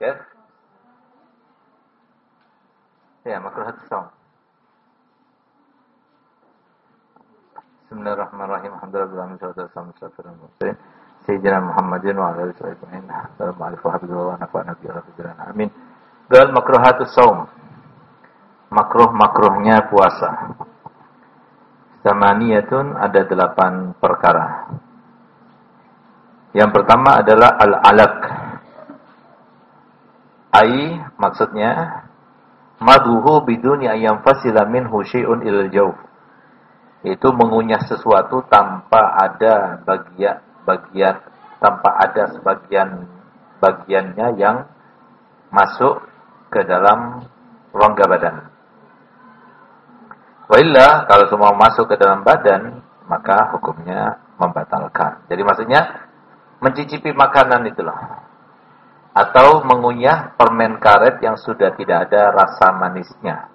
Ya. Ya, makruhat saum. Bismillahirrahmanirrahim. Alhamdulillah Alhamdulillah. Sayyidina Muhammadin wa ala alihi wa Amin. Saum. Makruh-makruhnya puasa. Samaniyatun ada delapan perkara. Yang pertama adalah al-alaq. Ai maksudnya maduhu biduni ayam fasila minhu syai'un ilal jauh. Itu mengunyah sesuatu tanpa ada bagian bagian tanpa ada sebagian bagiannya yang masuk ke dalam rongga badan. Wailah kalau semua masuk ke dalam badan, maka hukumnya membatalkan. Jadi maksudnya mencicipi makanan itulah atau mengunyah permen karet yang sudah tidak ada rasa manisnya.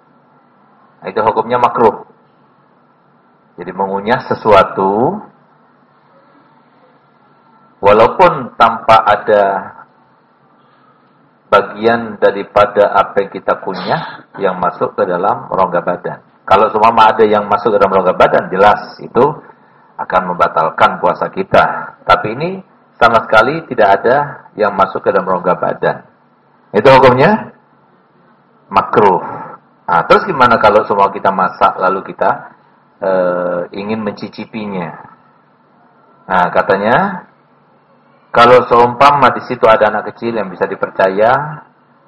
Nah, itu hukumnya makruh. Jadi mengunyah sesuatu walaupun tanpa ada bagian daripada apa yang kita kunyah yang masuk ke dalam rongga badan. Kalau semua ada yang masuk ke dalam rongga badan, jelas itu akan membatalkan puasa kita. Tapi ini sama sekali tidak ada yang masuk ke dalam rongga badan. Itu hukumnya makruh. Nah, terus gimana kalau semua kita masak lalu kita e, ingin mencicipinya? Nah, katanya kalau seumpama di situ ada anak kecil yang bisa dipercaya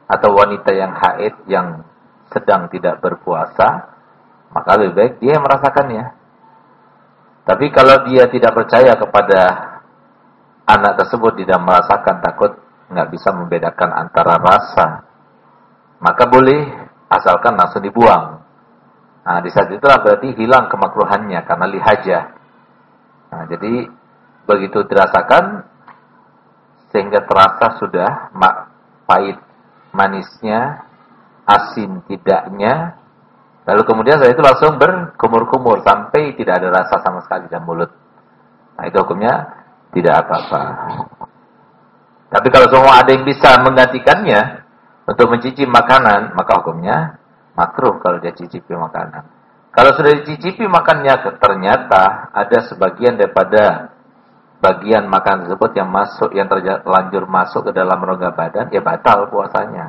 atau wanita yang haid yang sedang tidak berpuasa, maka lebih baik dia merasakannya. Tapi kalau dia tidak percaya kepada anak tersebut tidak merasakan takut nggak bisa membedakan antara rasa. Maka boleh asalkan langsung dibuang. Nah di saat itulah berarti hilang kemakruhannya karena lihaja nah jadi begitu dirasakan sehingga terasa sudah mak, pahit manisnya asin tidaknya. Lalu kemudian setelah itu langsung berkumur-kumur sampai tidak ada rasa sama sekali dalam mulut. Nah itu hukumnya tidak apa-apa. Tapi kalau semua ada yang bisa menggantikannya untuk mencicipi makanan, maka hukumnya makruh kalau dia cicipi makanan. Kalau sudah dicicipi makannya, ternyata ada sebagian daripada bagian makan tersebut yang masuk, yang terlanjur masuk ke dalam rongga badan, ya batal puasanya.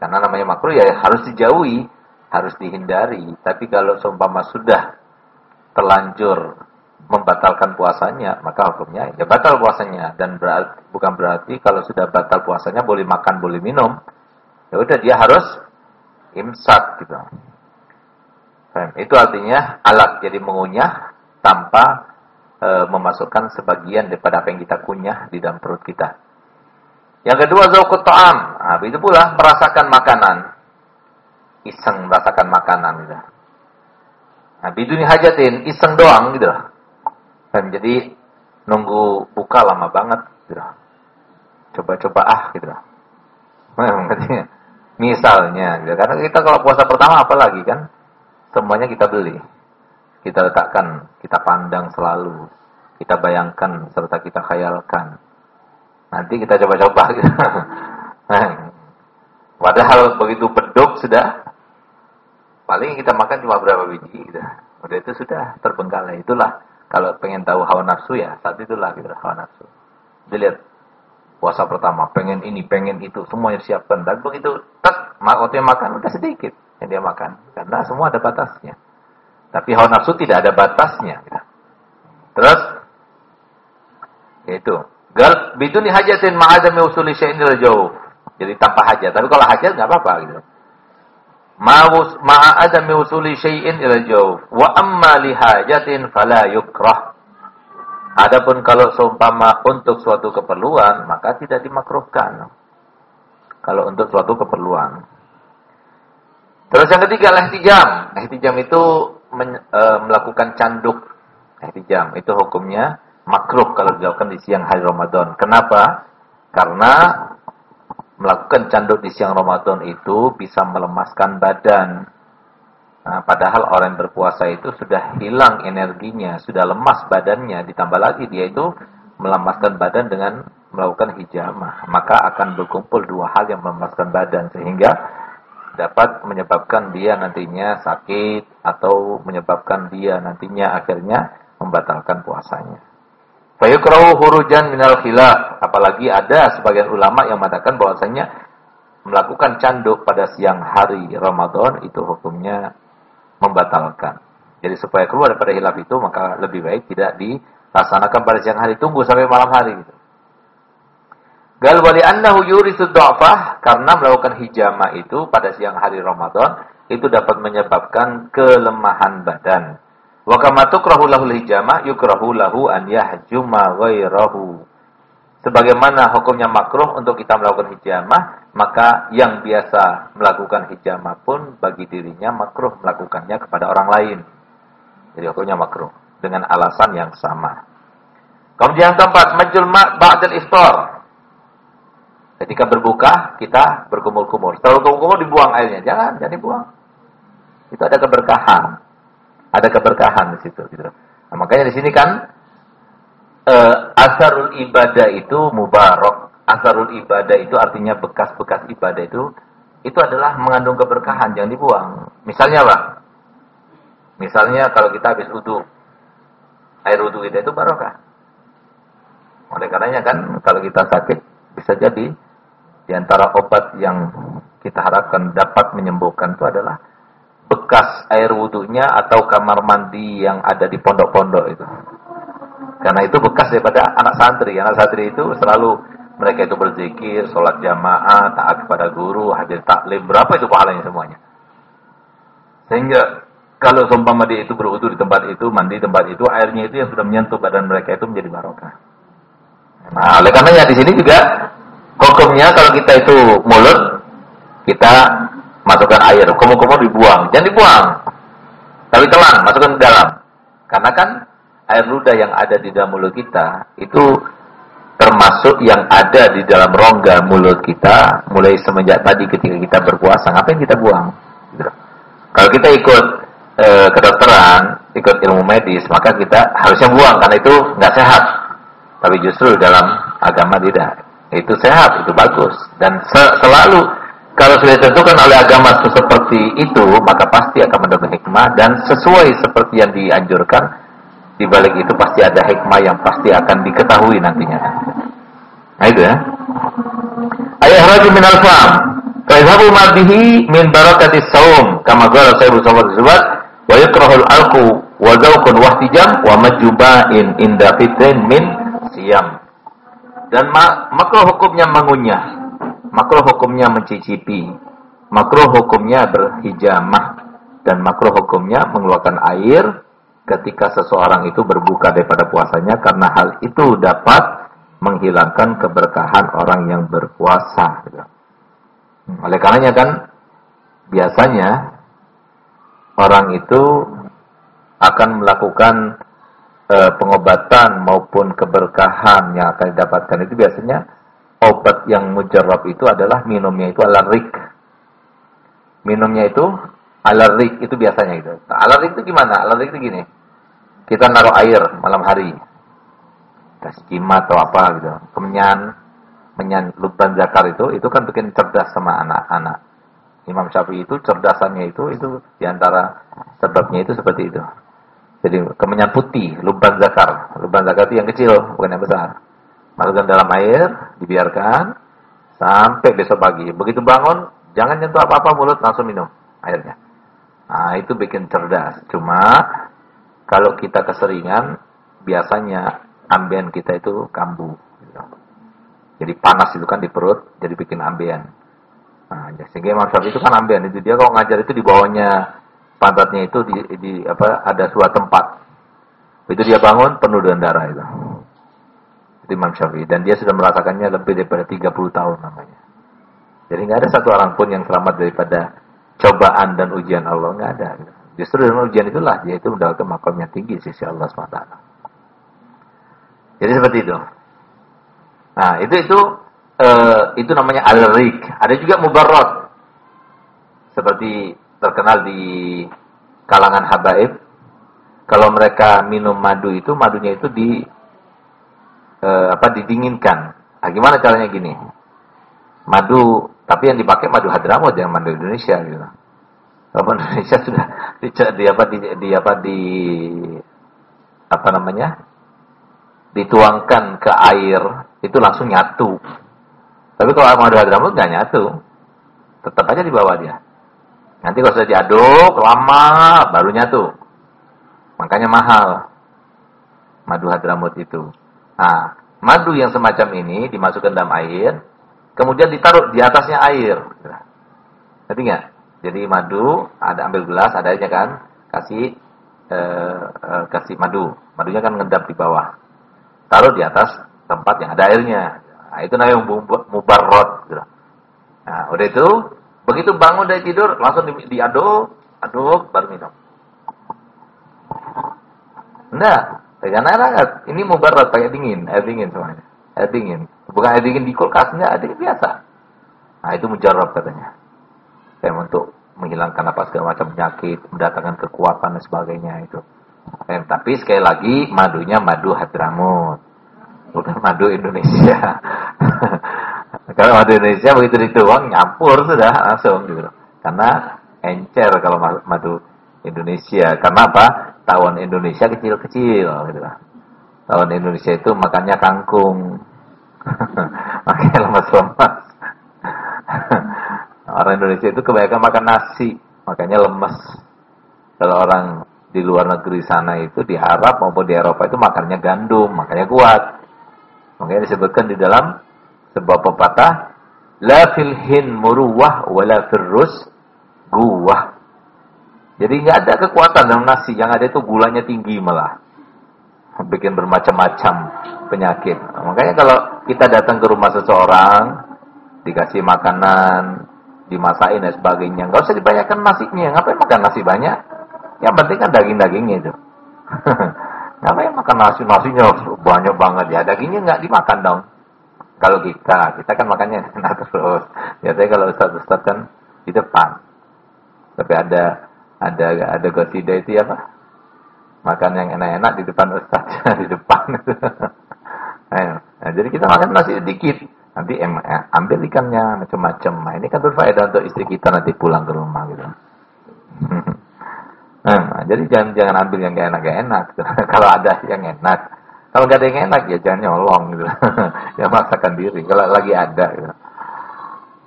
Karena namanya makruh ya harus dijauhi, harus dihindari. Tapi kalau seumpama sudah terlanjur membatalkan puasanya, maka hukumnya ya batal puasanya dan berarti, bukan berarti kalau sudah batal puasanya boleh makan, boleh minum. Ya udah dia harus imsak gitu. Itu artinya alat jadi mengunyah tanpa e, memasukkan sebagian daripada apa yang kita kunyah di dalam perut kita. Yang kedua zaukut ta'am. Nah, itu pula merasakan makanan. Iseng merasakan makanan gitu. Nah, biduni hajatin, iseng doang gitu lah. Dan jadi nunggu buka lama banget gitu. Coba-coba ah gitu. Misalnya, gitu. karena kita kalau puasa pertama apalagi kan semuanya kita beli. Kita letakkan, kita pandang selalu. Kita bayangkan serta kita khayalkan. Nanti kita coba-coba gitu. Padahal begitu beduk sudah paling kita makan cuma berapa biji gitu. Udah itu sudah terbengkalai. Itulah kalau pengen tahu hawa nafsu ya, saat itulah gitu hawa nafsu. Dilihat puasa pertama, pengen ini, pengen itu, semuanya siapkan. Dan begitu, tak, waktu yang makan udah sedikit yang dia makan. Karena semua ada batasnya. Tapi hawa nafsu tidak ada batasnya. Gitu. Terus, itu. Gal biduni hajatin ma'adami usuli syai'in jauh. Jadi tanpa hajat. Tapi kalau hajat nggak apa-apa gitu ma'a adami syai'in ila jawf wa amma li hajatin fala yukrah Adapun kalau seumpama untuk suatu keperluan maka tidak dimakruhkan. Kalau untuk suatu keperluan. Terus yang ketiga ihtijam. Ihtijam itu men, e, melakukan canduk. Ihtijam itu hukumnya makruh kalau dilakukan di siang hari Ramadan. Kenapa? Karena melakukan canduk di siang Ramadan itu bisa melemaskan badan. Nah, padahal orang yang berpuasa itu sudah hilang energinya, sudah lemas badannya, ditambah lagi dia itu melemaskan badan dengan melakukan hijamah, maka akan berkumpul dua hal yang memasukkan badan sehingga dapat menyebabkan dia nantinya sakit atau menyebabkan dia nantinya akhirnya membatalkan puasanya. Fayukrahu hurujan minal khilaf. Apalagi ada sebagian ulama yang mengatakan bahwasanya melakukan canduk pada siang hari Ramadan itu hukumnya membatalkan. Jadi supaya keluar daripada hilaf itu maka lebih baik tidak dilaksanakan pada siang hari, tunggu sampai malam hari gitu. Gal wali annahu karena melakukan hijama itu pada siang hari Ramadan itu dapat menyebabkan kelemahan badan. Wa kama tukrahu lahul hijama yukrahu lahu an yahjuma. Sebagaimana hukumnya makruh untuk kita melakukan hijamah, maka yang biasa melakukan hijamah pun bagi dirinya makruh melakukannya kepada orang lain. Jadi hukumnya makruh dengan alasan yang sama. Kemudian tempat majul ma' ba'dal iftar. Ketika berbuka, kita berkumur-kumur. Setelah berkumur dibuang airnya. Jangan, jangan dibuang. Itu ada keberkahan. Ada keberkahan di situ gitu. Nah, makanya di sini kan uh, asarul ibadah itu mubarak. Asarul ibadah itu artinya bekas-bekas ibadah itu itu adalah mengandung keberkahan, jangan dibuang. Misalnya apa? Misalnya kalau kita habis wudhu, air wudhu kita itu barokah. Oleh karenanya kan kalau kita sakit bisa jadi di antara obat yang kita harapkan dapat menyembuhkan itu adalah bekas air wudhunya atau kamar mandi yang ada di pondok-pondok itu. Karena itu bekas daripada anak santri. Anak santri itu selalu mereka itu berzikir, sholat jamaah, taat kepada guru, hadir taklim. Berapa itu pahalanya semuanya? Sehingga kalau seumpama dia itu berwudu di tempat itu, mandi di tempat itu, airnya itu yang sudah menyentuh badan mereka itu menjadi barokah. Nah, oleh karenanya di sini juga hukumnya kalau kita itu mulut, kita masukkan air, kumur-kumur dibuang, jangan dibuang. Tapi telan, masukkan ke dalam. Karena kan air ludah yang ada di dalam mulut kita itu termasuk yang ada di dalam rongga mulut kita mulai semenjak tadi ketika kita berpuasa ngapain kita buang gitu. kalau kita ikut e, kedokteran ikut ilmu medis maka kita harusnya buang karena itu nggak sehat tapi justru dalam agama tidak itu sehat itu bagus dan se selalu kalau sudah ditentukan oleh agama seperti itu maka pasti akan mendapat hikmah dan sesuai seperti yang dianjurkan di balik itu pasti ada hikmah yang pasti akan diketahui nantinya. Nah itu ya. Ayah rajul min al-fam. Fa'idhabu madihi min barakati saum. Kama gala sayyidu sahabat zubat. Wa yukrahul alku wa zawkun wahtijam wa majuba'in inda fitrin min siam. Dan makruh hukumnya mengunyah. Makruh hukumnya mencicipi. Makruh hukumnya berhijamah. Dan makruh hukumnya mengeluarkan air ketika seseorang itu berbuka daripada puasanya karena hal itu dapat menghilangkan keberkahan orang yang berpuasa. Oleh karenanya kan biasanya orang itu akan melakukan e, pengobatan maupun keberkahan yang akan didapatkan itu biasanya obat yang mujarab itu adalah minumnya itu alarik. Minumnya itu alarik itu biasanya itu. Nah, alarik itu gimana? Alarik itu gini. Kita naruh air malam hari. Kasih kimat atau apa gitu. Kemenyan menyan luban zakar itu itu kan bikin cerdas sama anak-anak. Imam Syafi'i itu cerdasannya itu itu di antara sebabnya itu seperti itu. Jadi kemenyan putih luban zakar. Luban zakar itu yang kecil bukan yang besar masukkan dalam air dibiarkan sampai besok pagi begitu bangun jangan nyentuh apa-apa mulut langsung minum airnya nah itu bikin cerdas cuma kalau kita keseringan, biasanya ambien kita itu kambuh. Gitu. Jadi panas itu kan di perut, jadi bikin ambien. Nah, sehingga Imam Syafi'i itu kan ambien. Itu dia kalau ngajar itu di bawahnya pantatnya itu di, di apa ada suatu tempat. Itu dia bangun penuh dengan darah itu. Imam Syafi'i dan dia sudah merasakannya lebih daripada 30 tahun namanya. Jadi nggak ada satu orang pun yang selamat daripada cobaan dan ujian Allah nggak ada. Justru dengan ujian itulah dia itu mendapatkan makom yang tinggi sisi Allah SWT. Jadi seperti itu. Nah, itu itu uh, itu namanya al-rik. Ada juga mubarrad. Seperti terkenal di kalangan habaib. Kalau mereka minum madu itu, madunya itu di uh, apa didinginkan Nah, gimana caranya gini? Madu, tapi yang dipakai madu Hadramaut yang madu Indonesia gitu. Kalau Indonesia sudah di, di apa di, di apa di apa namanya? dituangkan ke air itu langsung nyatu. Tapi kalau madu Hadramaut nggak nyatu. Tetap aja di bawah dia. Nanti kalau sudah diaduk lama baru nyatu. Makanya mahal madu Hadramaut itu. Nah, madu yang semacam ini dimasukkan dalam air, kemudian ditaruh di atasnya air. Ngerti nggak? Jadi madu, ada ambil gelas, ada aja kan, kasih eh, eh, kasih madu. Madunya kan ngedap di bawah. Taruh di atas tempat yang ada airnya. Nah, itu namanya mubarrot. Gitu. Nah, udah itu, begitu bangun dari tidur, langsung di, diaduk, aduk, baru minum. Enggak, karena hangat. Ini mubarat pakai dingin, air dingin semuanya. Air dingin. Bukan air dingin di kulkas, enggak, air dingin biasa. Nah, itu mujarab katanya. Kayak untuk menghilangkan apa segala macam penyakit, mendatangkan kekuatan dan sebagainya itu. Eh, tapi sekali lagi madunya madu Hadramut. Bukan madu Indonesia. kalau madu Indonesia begitu dituang nyampur sudah langsung gitu. Karena encer kalau madu Indonesia. Karena apa? Tawon Indonesia kecil-kecil gitu Tawon Indonesia itu makannya kangkung. Makanya lemas-lemas. orang Indonesia itu kebanyakan makan nasi, makanya lemas. Kalau orang di luar negeri sana itu di Arab maupun di Eropa itu makannya gandum, makanya kuat. Makanya disebutkan di dalam sebuah pepatah, la filhin muruwah wala firrus guwah. Jadi nggak ada kekuatan dalam nasi, yang ada itu gulanya tinggi malah. Bikin bermacam-macam penyakit. Makanya kalau kita datang ke rumah seseorang, dikasih makanan, dimasakin dan sebagainya, nggak usah dibanyakan nasinya. Ngapain makan nasi banyak? Yang penting kan daging-dagingnya itu. Ngapain makan nasi? Nasinya banyak banget ya. Dagingnya nggak dimakan dong. Kalau kita, kita kan makannya enak terus. Biasanya kalau ustaz-ustaz kan di depan. Tapi ada ada ada gosida itu ya pak? Makan yang enak-enak di depan ustaz di depan. Nah, jadi kita makan nasi sedikit. Nanti em, eh, ambil ikannya macam-macam. Nah, ini kan berfaedah untuk istri kita nanti pulang ke rumah gitu. Nah, jadi jangan jangan ambil yang gak enak gak enak. Kalau ada yang enak. Kalau gak ada yang enak ya jangan nyolong gitu. Ya masakan diri. Kalau lagi ada gitu.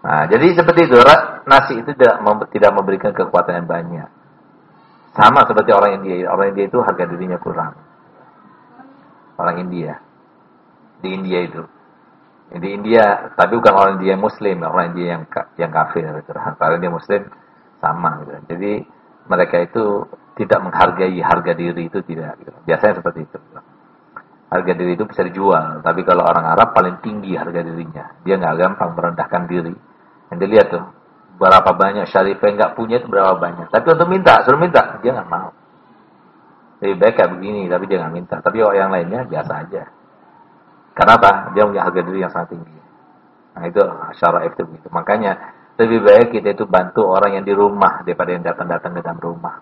Nah, jadi seperti itu, nasi itu tidak memberikan kekuatan yang banyak. Sama seperti orang India. Orang India itu harga dirinya kurang. Orang India. Di India itu. Di India, tapi bukan orang India yang Muslim, orang India yang yang kafir. Gitu. Kalau dia Muslim sama. Gitu. Jadi mereka itu tidak menghargai harga diri itu tidak. Gitu. Biasanya seperti itu. Harga diri itu bisa dijual, tapi kalau orang Arab paling tinggi harga dirinya. Dia nggak gampang merendahkan diri. Yang dilihat tuh, berapa banyak syarif yang nggak punya itu berapa banyak. Tapi untuk minta, suruh minta, dia nggak mau. Lebih baik kayak begini, tapi dia nggak minta. Tapi orang yang lainnya biasa aja. Karena apa? Dia punya harga diri yang sangat tinggi. Nah itu syaraf itu begitu. Makanya lebih baik kita itu bantu orang yang di rumah daripada yang datang-datang ke dalam rumah.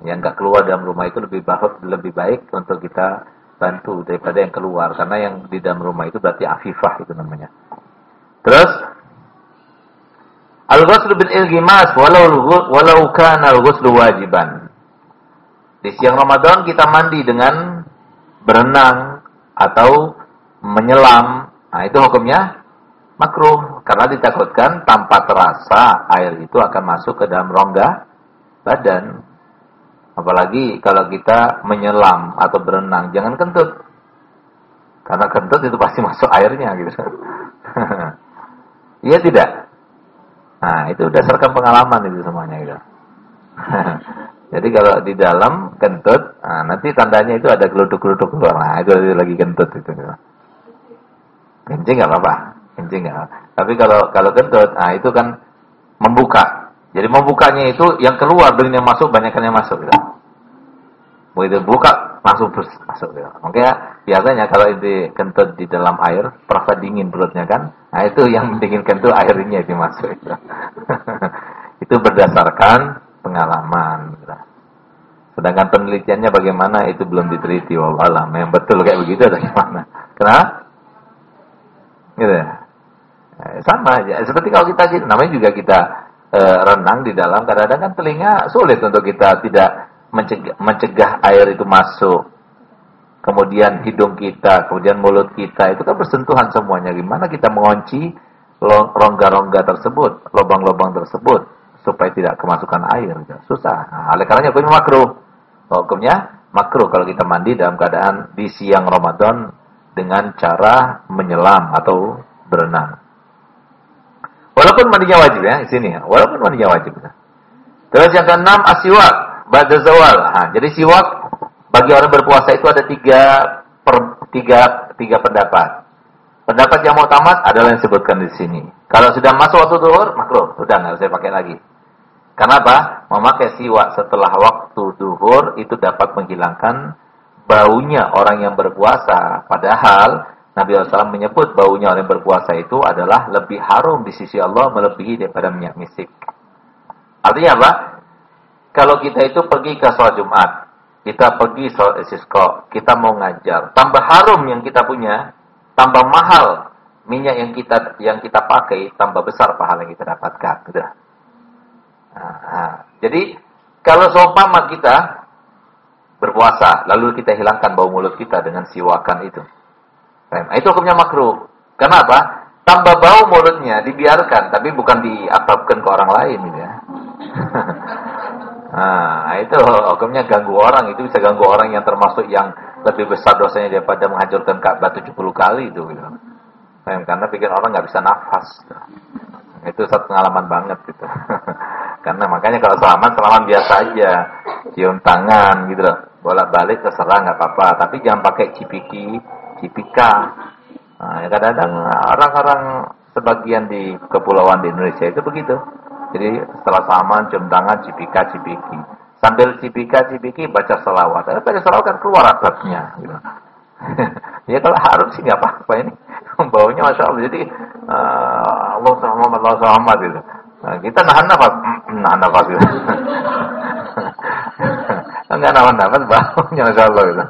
Yang nggak keluar dalam rumah itu lebih baik, lebih baik untuk kita bantu daripada yang keluar. Karena yang di dalam rumah itu berarti afifah itu namanya. Terus Al-ghusl bil ilgimas walau walau kana al-ghusl wajiban. Di siang Ramadan kita mandi dengan berenang atau menyelam. Nah, itu hukumnya makruh karena ditakutkan tanpa terasa air itu akan masuk ke dalam rongga badan. Apalagi kalau kita menyelam atau berenang, jangan kentut. Karena kentut itu pasti masuk airnya gitu. Iya tidak? Nah, itu berdasarkan pengalaman itu semuanya gitu. Jadi kalau di dalam kentut, nah, nanti tandanya itu ada geluduk-geluduk keluar. Nah, itu lagi kentut itu. Gitu. Kencing nggak apa-apa, kencing nggak. Tapi kalau kalau kentut, nah itu kan membuka. Jadi membukanya itu yang keluar dengan yang masuk banyakkan yang masuk. Gitu. Begitu buka langsung terus masuk gitu. Makanya biasanya kalau itu kentut di dalam air, terasa dingin perutnya kan. Nah itu yang mendinginkan itu airnya itu masuk. Gitu. itu berdasarkan pengalaman. Gitu. Sedangkan penelitiannya bagaimana itu belum diteliti wallahualam. Yang betul kayak begitu ada gimana? Kenapa? Gitu. Eh, sama aja. Seperti kalau kita namanya juga kita e, renang di dalam kadang-kadang kan telinga sulit untuk kita tidak mencegah, mencegah air itu masuk. Kemudian hidung kita, kemudian mulut kita itu kan bersentuhan semuanya. Gimana kita mengunci rongga-rongga tersebut, lubang-lubang tersebut supaya tidak kemasukan air? Gitu. Susah. Nah, oleh karenanya hukumnya makruh. Hukumnya makruh kalau kita mandi dalam keadaan di siang Ramadan dengan cara menyelam atau berenang. Walaupun mandinya wajib ya, di sini ya. Walaupun mandinya wajib. Ya. Terus yang keenam asiwak, ba'da zawal. Nah, jadi siwak bagi orang berpuasa itu ada tiga per, tiga tiga pendapat. Pendapat yang mau tamat adalah yang disebutkan di sini. Kalau sudah masuk waktu duhur, makruh, sudah nggak usah pakai lagi. Kenapa? Memakai siwak setelah waktu duhur itu dapat menghilangkan baunya orang yang berpuasa. Padahal Nabi SAW menyebut baunya orang yang berpuasa itu adalah lebih harum di sisi Allah melebihi daripada minyak misik. Artinya apa? Kalau kita itu pergi ke sholat Jumat, kita pergi sholat istisqa, kita mau ngajar, tambah harum yang kita punya, tambah mahal minyak yang kita yang kita pakai, tambah besar pahala yang kita dapatkan. Gitu. Nah. Jadi kalau seumpama kita berpuasa, lalu kita hilangkan bau mulut kita dengan siwakan itu. Nah, itu hukumnya makruh. Kenapa? Tambah bau mulutnya dibiarkan, tapi bukan diakrabkan ke orang lain ya. nah, itu hukumnya ganggu orang, itu bisa ganggu orang yang termasuk yang lebih besar dosanya daripada menghancurkan Ka'bah 70 kali itu gitu. Karena bikin orang nggak bisa nafas. Itu satu pengalaman banget gitu. karena makanya kalau selamat, selamat biasa aja. Cium tangan gitu loh bolak-balik terserah nggak apa-apa tapi jangan pakai cipiki cipika nah, kadang-kadang orang-orang sebagian di kepulauan di Indonesia itu begitu jadi setelah saman cium tangan cipika cipiki. Sambil cipika cipiki baca selawat. Tapi baca selawat kan keluar asapnya gitu. ya kalau harus sih nggak apa-apa ini. Baunya masya Allah. Jadi uh, Allah Muhammad Allah gitu. Nah, kita nahan nafas. Nahan nafas gitu. Enggak dapat baunya Masya Allah gitu.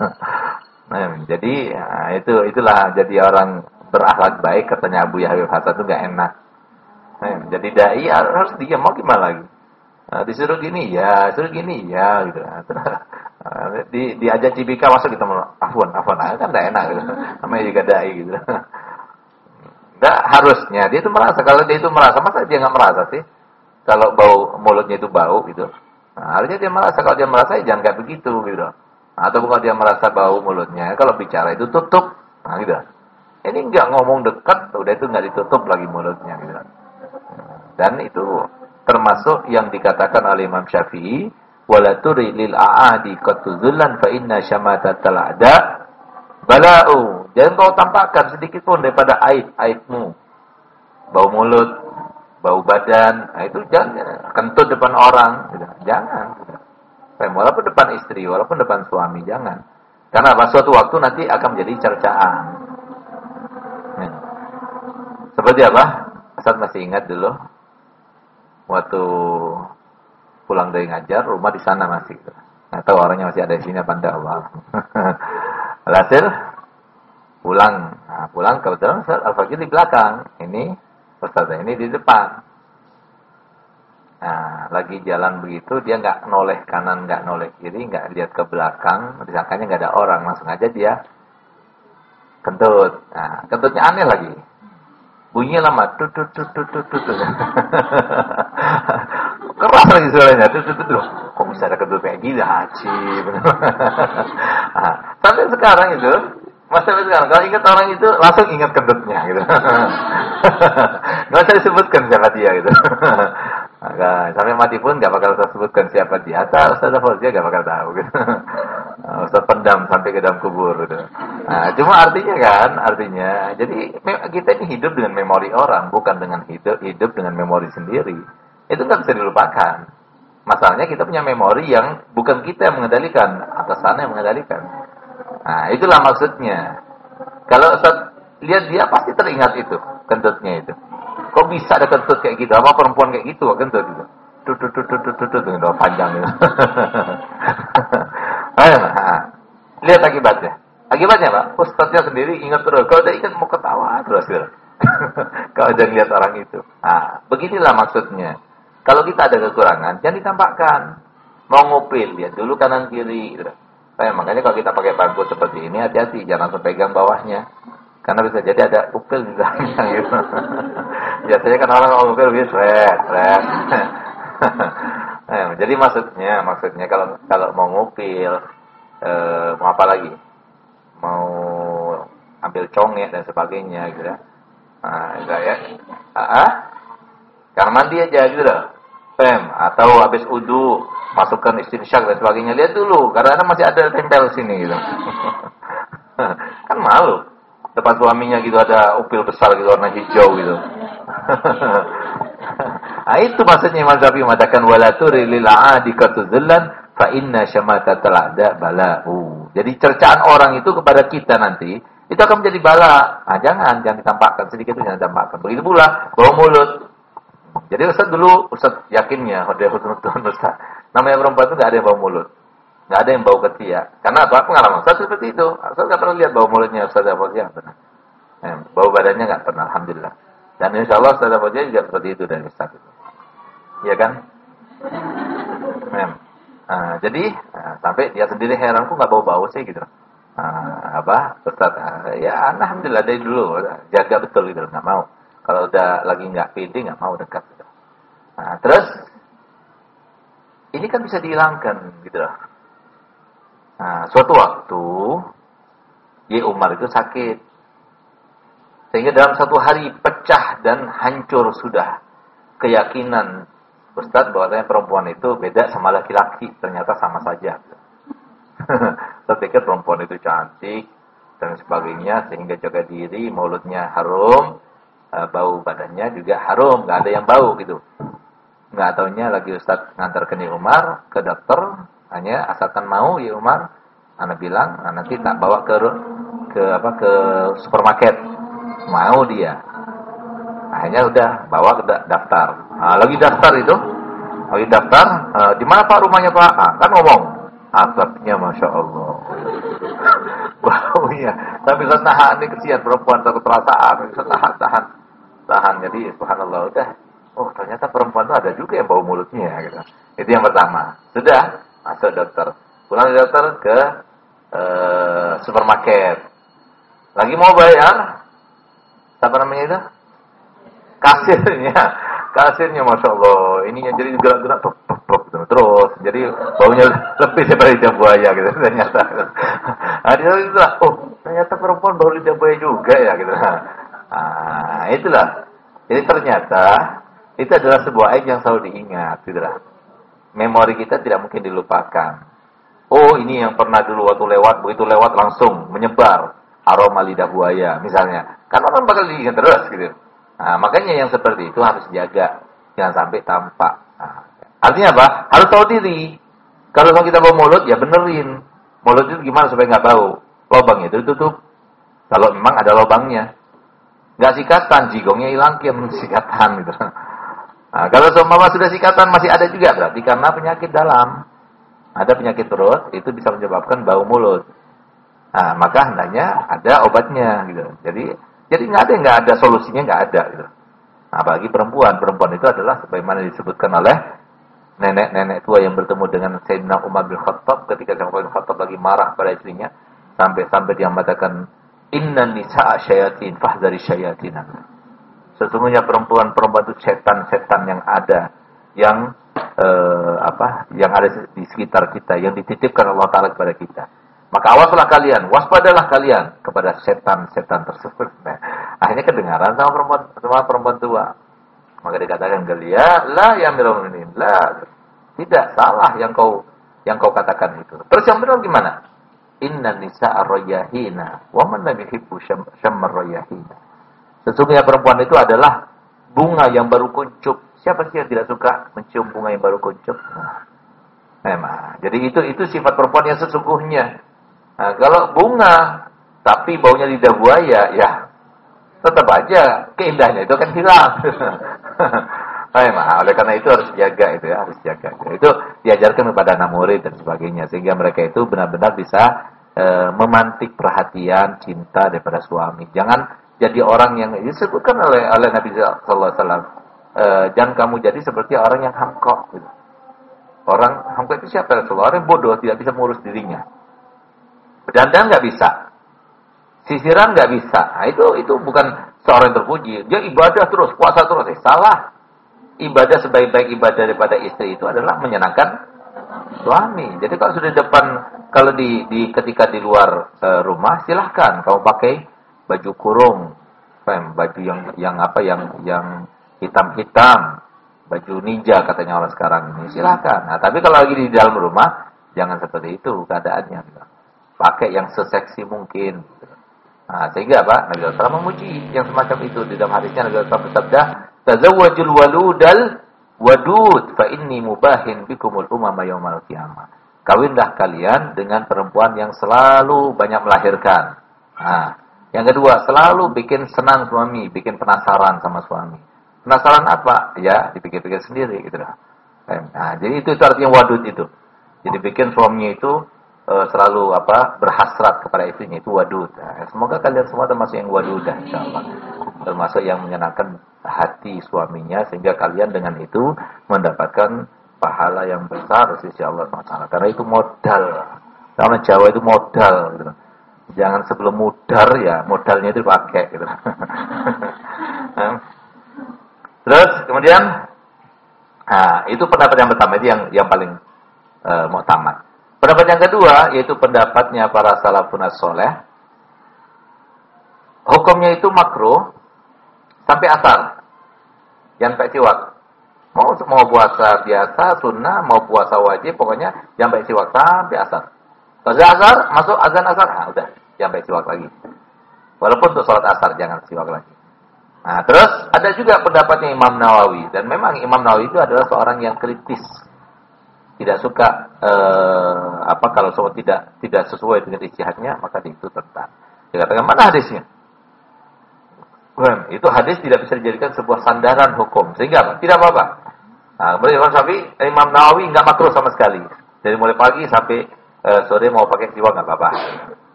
Nah, jadi ya, itu itulah jadi orang berakhlak baik katanya Abu Yahya Hasan itu enggak enak. Nah, jadi dai harus dia mau gimana lagi? Nah, disuruh gini ya, disuruh gini ya gitu. Nah, di diajak cibika masuk kita mau afwan afwan nah, kan enggak enak gitu. Namanya juga dai gitu. Enggak harusnya dia itu merasa kalau dia itu merasa masa dia enggak merasa sih? Kalau bau mulutnya itu bau gitu. Nah, harusnya dia merasa kalau dia merasa ya jangan kayak begitu gitu. Atau bukan dia merasa bau mulutnya, kalau bicara itu tutup. Nah, gitu. Ini enggak ngomong dekat, udah itu enggak ditutup lagi mulutnya gitu. Dan itu termasuk yang dikatakan oleh Imam Syafi'i, wala turi lil aadi qatuzullan fa inna syamatatal ada bala'u. Jangan kau tampakkan sedikit pun daripada aib aibmu. Bau mulut, bau badan, nah itu jangan kentut depan orang, gitu. jangan. Gitu. Walaupun depan istri, walaupun depan suami, jangan. Karena pas suatu waktu nanti akan menjadi cercaan. Nih. Seperti apa? Saat masih ingat dulu, waktu pulang dari ngajar, rumah di sana masih. Nggak tahu orangnya masih ada di sini apa enggak, Allah. Hasil pulang, nah, pulang kebetulan Al-Fakir di belakang. Ini Ustaz ini di depan. Nah, lagi jalan begitu, dia nggak noleh kanan, nggak noleh kiri, nggak lihat ke belakang, disangkanya nggak ada orang, langsung aja dia kentut. Nah, kentutnya aneh lagi. Bunyinya lama, tut tut tut tut tut tut. Keras lagi suaranya, tut tut tut. Kok bisa ada kentut kayak gini, haji. sampai sekarang itu Mas sampai sekarang, kalau ingat orang itu langsung ingat kentutnya gitu. Gak usah disebutkan siapa dia gitu. Maka sampai mati pun gak bakal saya sebutkan siapa dia. Atau Ustaz Fauzia gak bakal tahu gitu. Ustaz pendam sampai ke dalam kubur gitu. Nah, cuma artinya kan, artinya jadi kita ini hidup dengan memori orang, bukan dengan hidup hidup dengan memori sendiri. Itu nggak bisa dilupakan. Masalahnya kita punya memori yang bukan kita yang mengendalikan, atasannya yang mengendalikan. Nah, itulah maksudnya. Kalau Ustaz lihat dia pasti teringat itu, kentutnya itu. Kok bisa ada kentut kayak gitu? Apa perempuan kayak gitu kentut itu? Tut tut tut tut tut tut dengan panjang itu. Ayo, nah. Lihat akibatnya. Akibatnya Pak, Ustaznya sendiri ingat terus. Kalau udah ingat mau ketawa terus gitu. Kalau jangan lihat orang itu. Nah, beginilah maksudnya. Kalau kita ada kekurangan, jangan ditampakkan. Mau ngupil, lihat dulu kanan kiri. Gitu. Nah, makanya kalau kita pakai bangku seperti ini, hati-hati. Jangan pegang bawahnya. Karena bisa jadi ada upil di dalamnya gitu. Biasanya kan orang kalau upil bisa red, red. jadi maksudnya, maksudnya kalau kalau mau ngupil, eh, mau apa lagi? Mau ambil congek dan sebagainya gitu ya. Nah, gitu ya. Ah, karena mandi aja gitu loh. Pem, atau habis udu masukkan istinsyak dan sebagainya lihat dulu karena masih ada tempel sini gitu. kan malu depan suaminya gitu ada upil besar gitu warna hijau gitu. nah, itu maksudnya Imam Syafi'i mengatakan wala turi lil aadikatu dzillan fa inna syamata talada balau. Jadi cercaan orang itu kepada kita nanti itu akan menjadi bala. Nah, jangan jangan ditampakkan sedikit itu jangan ditampakkan. Begitu pula bau mulut. Jadi Ustaz dulu Ustaz yakinnya Ustaz. Namanya perempuan itu enggak ada yang bau mulut. Enggak ada yang bau ketiak. Karena apa? Pengalaman Ustaz seperti itu. Ustaz enggak pernah lihat bau mulutnya Ustaz Fauzia pernah. Eh, bau badannya enggak pernah alhamdulillah. Dan insya Allah Ustaz Fauzia juga seperti itu dari Ustaz itu. Iya kan? Mem. Nah, jadi nah, sampai dia sendiri heran kok enggak bau-bau sih gitu. Nah, apa? Ustaz, ya alhamdulillah dari dulu jaga betul gitu, enggak mau. Kalau udah lagi enggak pede enggak mau dekat gitu. Nah, terus ini kan bisa dihilangkan gitu loh. Nah, suatu waktu Ye Umar itu sakit. Sehingga dalam satu hari pecah dan hancur sudah keyakinan Ustaz bahwasanya perempuan itu beda sama laki-laki, ternyata sama saja. Saya perempuan itu cantik dan sebagainya sehingga jaga diri, mulutnya harum, eh, bau badannya juga harum, nggak ada yang bau gitu. Nggak taunya lagi Ustaz ngantar ke Umar ke dokter, hanya asalkan mau ya Umar, anak bilang, nanti tak bawa ke ke apa ke supermarket. Mau dia. Akhirnya udah bawa ke daftar. Nah, lagi daftar itu, lagi daftar, uh, di mana Pak rumahnya Pak? Ah, kan ngomong, asapnya masya Allah. Baunya, tapi saya tahan nih kesian perempuan takut perasaan, bisa tahan, tahan, tahan. Jadi subhanallah udah oh ternyata perempuan itu ada juga yang bau mulutnya gitu. Itu yang pertama. Sudah masuk dokter. Pulang dari dokter ke uh, supermarket. Lagi mau bayar, apa namanya itu? Kasirnya, kasirnya masya Allah. Ini yang jadi gerak-gerak terus. Jadi baunya lebih daripada lidah buaya gitu ternyata. Nah, itu oh ternyata perempuan bau lidah buaya juga ya gitu. Nah, itulah. Jadi ternyata itu adalah sebuah ayat yang selalu diingat, gitu lah. Memori kita tidak mungkin dilupakan. Oh, ini yang pernah dulu waktu lewat, begitu lewat langsung menyebar aroma lidah buaya misalnya. Kan orang bakal diingat terus gitu. Nah, makanya yang seperti itu harus jaga, jangan sampai tampak. Nah, artinya apa? Harus tahu diri. Kalau kita bawa mulut, ya benerin. Mulut itu gimana supaya nggak bau? Lobangnya itu tutup. Kalau memang ada lobangnya. Nggak sikatan, jigongnya hilang, sikatan gitu. Nah, kalau seumpama sudah sikatan masih ada juga berarti karena penyakit dalam. Ada penyakit perut itu bisa menyebabkan bau mulut. Nah, maka hendaknya ada obatnya gitu. Jadi jadi nggak ada nggak ada solusinya nggak ada gitu. Nah, apalagi perempuan, perempuan itu adalah sebagaimana disebutkan oleh nenek-nenek tua yang bertemu dengan Sayyidina Umar bin Khattab ketika Umar bin Khattab lagi marah pada istrinya sampai-sampai dia mengatakan inna nisa'a syayatin fahzari syayatin. Sesungguhnya perempuan-perempuan itu setan-setan yang ada, yang eh, apa, yang ada di sekitar kita, yang dititipkan Allah Taala kepada kita. Maka awaslah kalian, waspadalah kalian kepada setan-setan tersebut. Nah, akhirnya kedengaran sama perempuan, sama perempuan tua. Maka dikatakan Galia, la ya ini, la. Tidak salah yang kau yang kau katakan itu. Terus yang benar gimana? Inna nisa arroyahina, wa man lam yuhibbu syammar royahina. Sesungguhnya perempuan itu adalah bunga yang baru kuncup. Siapa sih yang tidak suka mencium bunga yang baru kuncup? Nah, memang. Jadi itu itu sifat perempuan yang sesungguhnya. Nah, kalau bunga tapi baunya lidah buaya, ya tetap aja keindahannya itu akan hilang. Memang. Oleh karena itu harus jaga itu ya, harus jaga. Itu diajarkan kepada anak murid dan sebagainya sehingga mereka itu benar-benar bisa e, memantik perhatian, cinta daripada suami. Jangan jadi orang yang disebutkan oleh oleh Nabi sallallahu alaihi wasallam e, jangan kamu jadi seperti orang yang hamkok gitu. Orang hamkok itu siapa Rasulullah? Orang bodoh tidak bisa mengurus dirinya. Berdandan nggak bisa. Sisiran nggak bisa. Nah, itu itu bukan seorang yang terpuji. Dia ibadah terus, puasa terus. Eh, salah. Ibadah sebaik-baik ibadah daripada istri itu adalah menyenangkan suami. Jadi kalau sudah depan, kalau di, di ketika di luar e, rumah, silahkan kamu pakai baju kurung, fem, baju yang yang apa yang yang hitam-hitam, baju ninja katanya orang sekarang ini, silahkan. Nah, tapi kalau lagi di dalam rumah, jangan seperti itu keadaannya. Pakai yang seseksi mungkin. Nah, sehingga apa? Nabi SAW memuji yang semacam itu. Di dalam hadisnya Nabi SAW bersabda, Tazawwajul waludal wadud fa inni mubahin bikumul umama yaumal qiyamah. Kawinlah kalian dengan perempuan yang selalu banyak melahirkan. Nah, yang kedua, selalu bikin senang suami, bikin penasaran sama suami. Penasaran apa? Ya, dipikir-pikir sendiri gitu lah. Nah, jadi itu, itu artinya wadud itu. Jadi bikin suaminya itu uh, selalu apa berhasrat kepada istrinya itu wadud. Nah, semoga kalian semua termasuk yang wadud insyaallah. Termasuk yang menyenangkan hati suaminya sehingga kalian dengan itu mendapatkan pahala yang besar sisi Allah SWT. Karena itu modal. Karena Jawa itu modal gitu. Jangan sebelum mudar ya modalnya itu pakai gitu. Terus kemudian nah, itu pendapat yang pertama itu yang yang paling uh, mau tamat. Pendapat yang kedua yaitu pendapatnya para salafun soleh. Hukumnya itu makruh sampai asar. Yang siwak. Mau mau puasa biasa, sunnah, mau puasa wajib, pokoknya yang baik siwak sampai asar. Kalau asar, masuk azan asar, nah udah, baik siwak lagi. Walaupun untuk sholat asar jangan siwak lagi. Nah, terus ada juga pendapatnya Imam Nawawi dan memang Imam Nawawi itu adalah seorang yang kritis tidak suka eh, apa kalau semua tidak tidak sesuai dengan istihadnya maka itu tentang. Dikatakan mana hadisnya? itu hadis tidak bisa dijadikan sebuah sandaran hukum sehingga tidak apa-apa. Nah, kemudian Imam Syafi'i, Imam Nawawi nggak makruh sama sekali. Dari mulai pagi sampai eh, sore mau pakai siwak nggak apa-apa.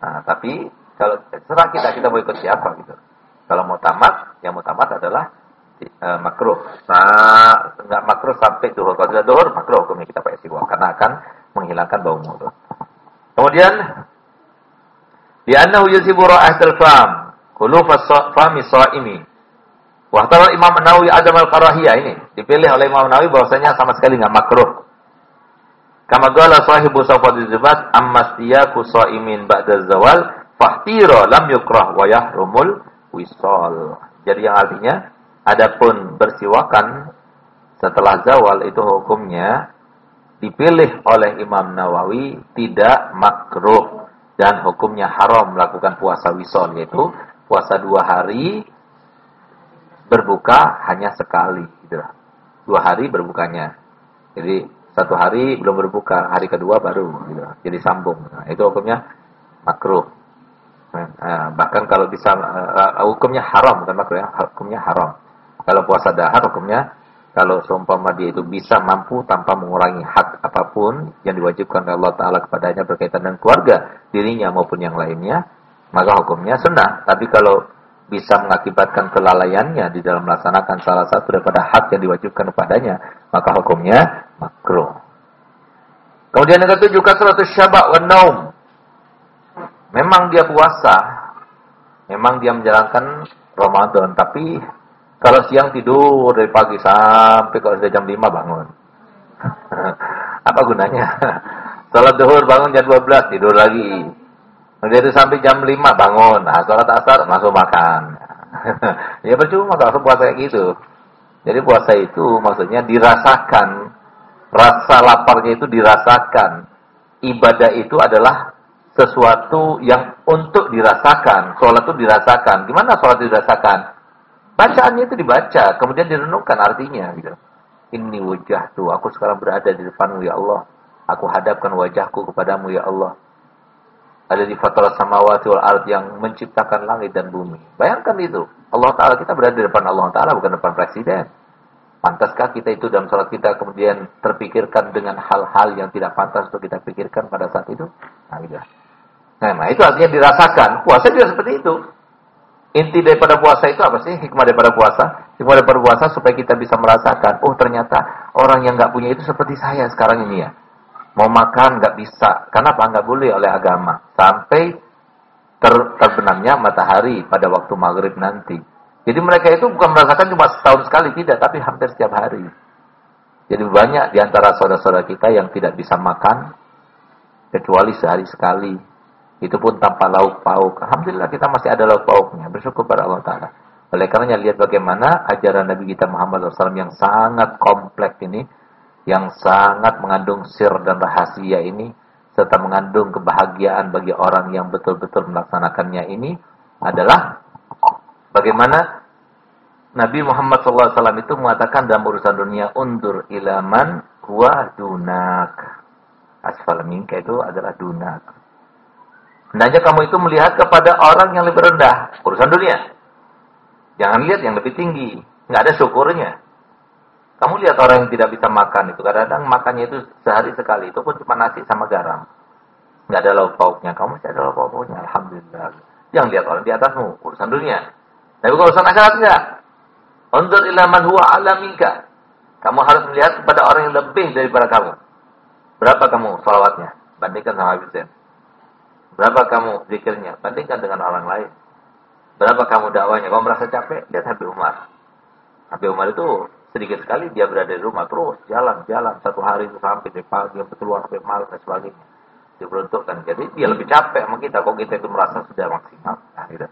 Nah, tapi kalau serah kita kita mau ikut siapa gitu. Kalau mau tamat, yang mau tamat adalah makruh. Nah, enggak makruh sampai duhur. Kalau sudah duhur, makruh hukumnya kita pakai siwak karena akan menghilangkan bau mulut. Kemudian di annahu yusibu ra'atul fam, khuluf fami shaimi. Wa Imam Nawawi adam al-karahiyah ini dipilih oleh Imam Nawawi bahwasanya sama sekali enggak makruh. Kama qala sahibu Safadul Zubat amma istiyaku shaimin ba'da zawal fahtira lam yukrah wa yahrumul wisal. Jadi yang artinya Adapun bersiwakan setelah zawal itu hukumnya dipilih oleh Imam Nawawi tidak makruh dan hukumnya haram melakukan puasa wisol yaitu puasa dua hari berbuka hanya sekali dua hari berbukanya jadi satu hari belum berbuka hari kedua baru gitu. jadi sambung nah, itu hukumnya makruh nah, bahkan kalau bisa uh, hukumnya haram bukan makruh ya hukumnya haram kalau puasa dahar hukumnya kalau seumpama dia itu bisa mampu tanpa mengurangi hak apa pun yang diwajibkan oleh Allah Ta'ala kepadanya berkaitan dengan keluarga dirinya maupun yang lainnya, maka hukumnya sunnah. Tapi kalau bisa mengakibatkan kelalaiannya di dalam melaksanakan salah satu daripada hak yang diwajibkan kepadanya, maka hukumnya makruh. Kemudian yang ketujuh kasratus syabak wa naum. Memang dia puasa, memang dia menjalankan Ramadan, tapi kalau siang tidur dari pagi sampai kalau sudah jam 5 bangun. Apa gunanya? Salat duhur bangun jam 12 tidur lagi. Itu sampai jam 5 bangun. Nah, salat asar masuk makan. ya percuma kalau puasa kayak gitu. Jadi puasa itu maksudnya dirasakan. Rasa laparnya itu dirasakan. Ibadah itu adalah sesuatu yang untuk dirasakan. Sholat itu dirasakan. Gimana sholat dirasakan? Bacaannya itu dibaca, kemudian direnungkan artinya gitu. Ini wajah tuh, aku sekarang berada di depanmu ya Allah. Aku hadapkan wajahku kepadamu ya Allah. Ada di fatrat samawati wal ard yang menciptakan langit dan bumi. Bayangkan itu. Allah Ta'ala kita berada di depan Allah Ta'ala bukan depan presiden. Pantaskah kita itu dalam salat kita kemudian terpikirkan dengan hal-hal yang tidak pantas untuk kita pikirkan pada saat itu? Nah, gitu. Nah, nah itu artinya dirasakan. Puasa juga seperti itu. Inti daripada puasa itu apa sih? Hikmah daripada puasa? Hikmah daripada puasa supaya kita bisa merasakan, oh ternyata orang yang nggak punya itu seperti saya sekarang ini ya. Mau makan nggak bisa. Kenapa? Nggak boleh oleh agama. Sampai ter terbenamnya matahari pada waktu maghrib nanti. Jadi mereka itu bukan merasakan cuma setahun sekali, tidak, tapi hampir setiap hari. Jadi banyak di antara saudara-saudara kita yang tidak bisa makan, kecuali sehari sekali. Itu pun tanpa lauk pauk. Alhamdulillah kita masih ada lauk pauknya. Bersyukur pada Allah Ta'ala. Oleh karenanya lihat bagaimana ajaran Nabi kita Muhammad SAW yang sangat kompleks ini, yang sangat mengandung sir dan rahasia ini, serta mengandung kebahagiaan bagi orang yang betul-betul melaksanakannya ini adalah bagaimana Nabi Muhammad SAW itu mengatakan dalam urusan dunia undur ilaman huwa dunak. Asfal minka itu adalah dunak. Hendaknya kamu itu melihat kepada orang yang lebih rendah. Urusan dunia. Jangan lihat yang lebih tinggi. Nggak ada syukurnya. Kamu lihat orang yang tidak bisa makan itu. Kadang-kadang makannya itu sehari sekali. Itu pun cuma nasi sama garam. Nggak ada lauk pauknya. Kamu masih ada lauk pauknya. Alhamdulillah. Jangan lihat orang di atasmu. Urusan dunia. Tapi kalau urusan akhirat enggak. Undur ila man huwa ala minka. Kamu harus melihat kepada orang yang lebih daripada kamu. Berapa kamu salawatnya? Bandingkan sama Habib Zain. Berapa kamu zikirnya? Bandingkan dengan orang lain. Berapa kamu dakwanya? Kamu merasa capek? Lihat Habib Umar. Habib Umar itu sedikit sekali dia berada di rumah terus jalan-jalan satu hari itu sampai dari pagi sampai keluar sampai malam dan sebagainya diperuntukkan jadi dia lebih capek sama kita kok kita itu merasa sudah maksimal nah, gitu.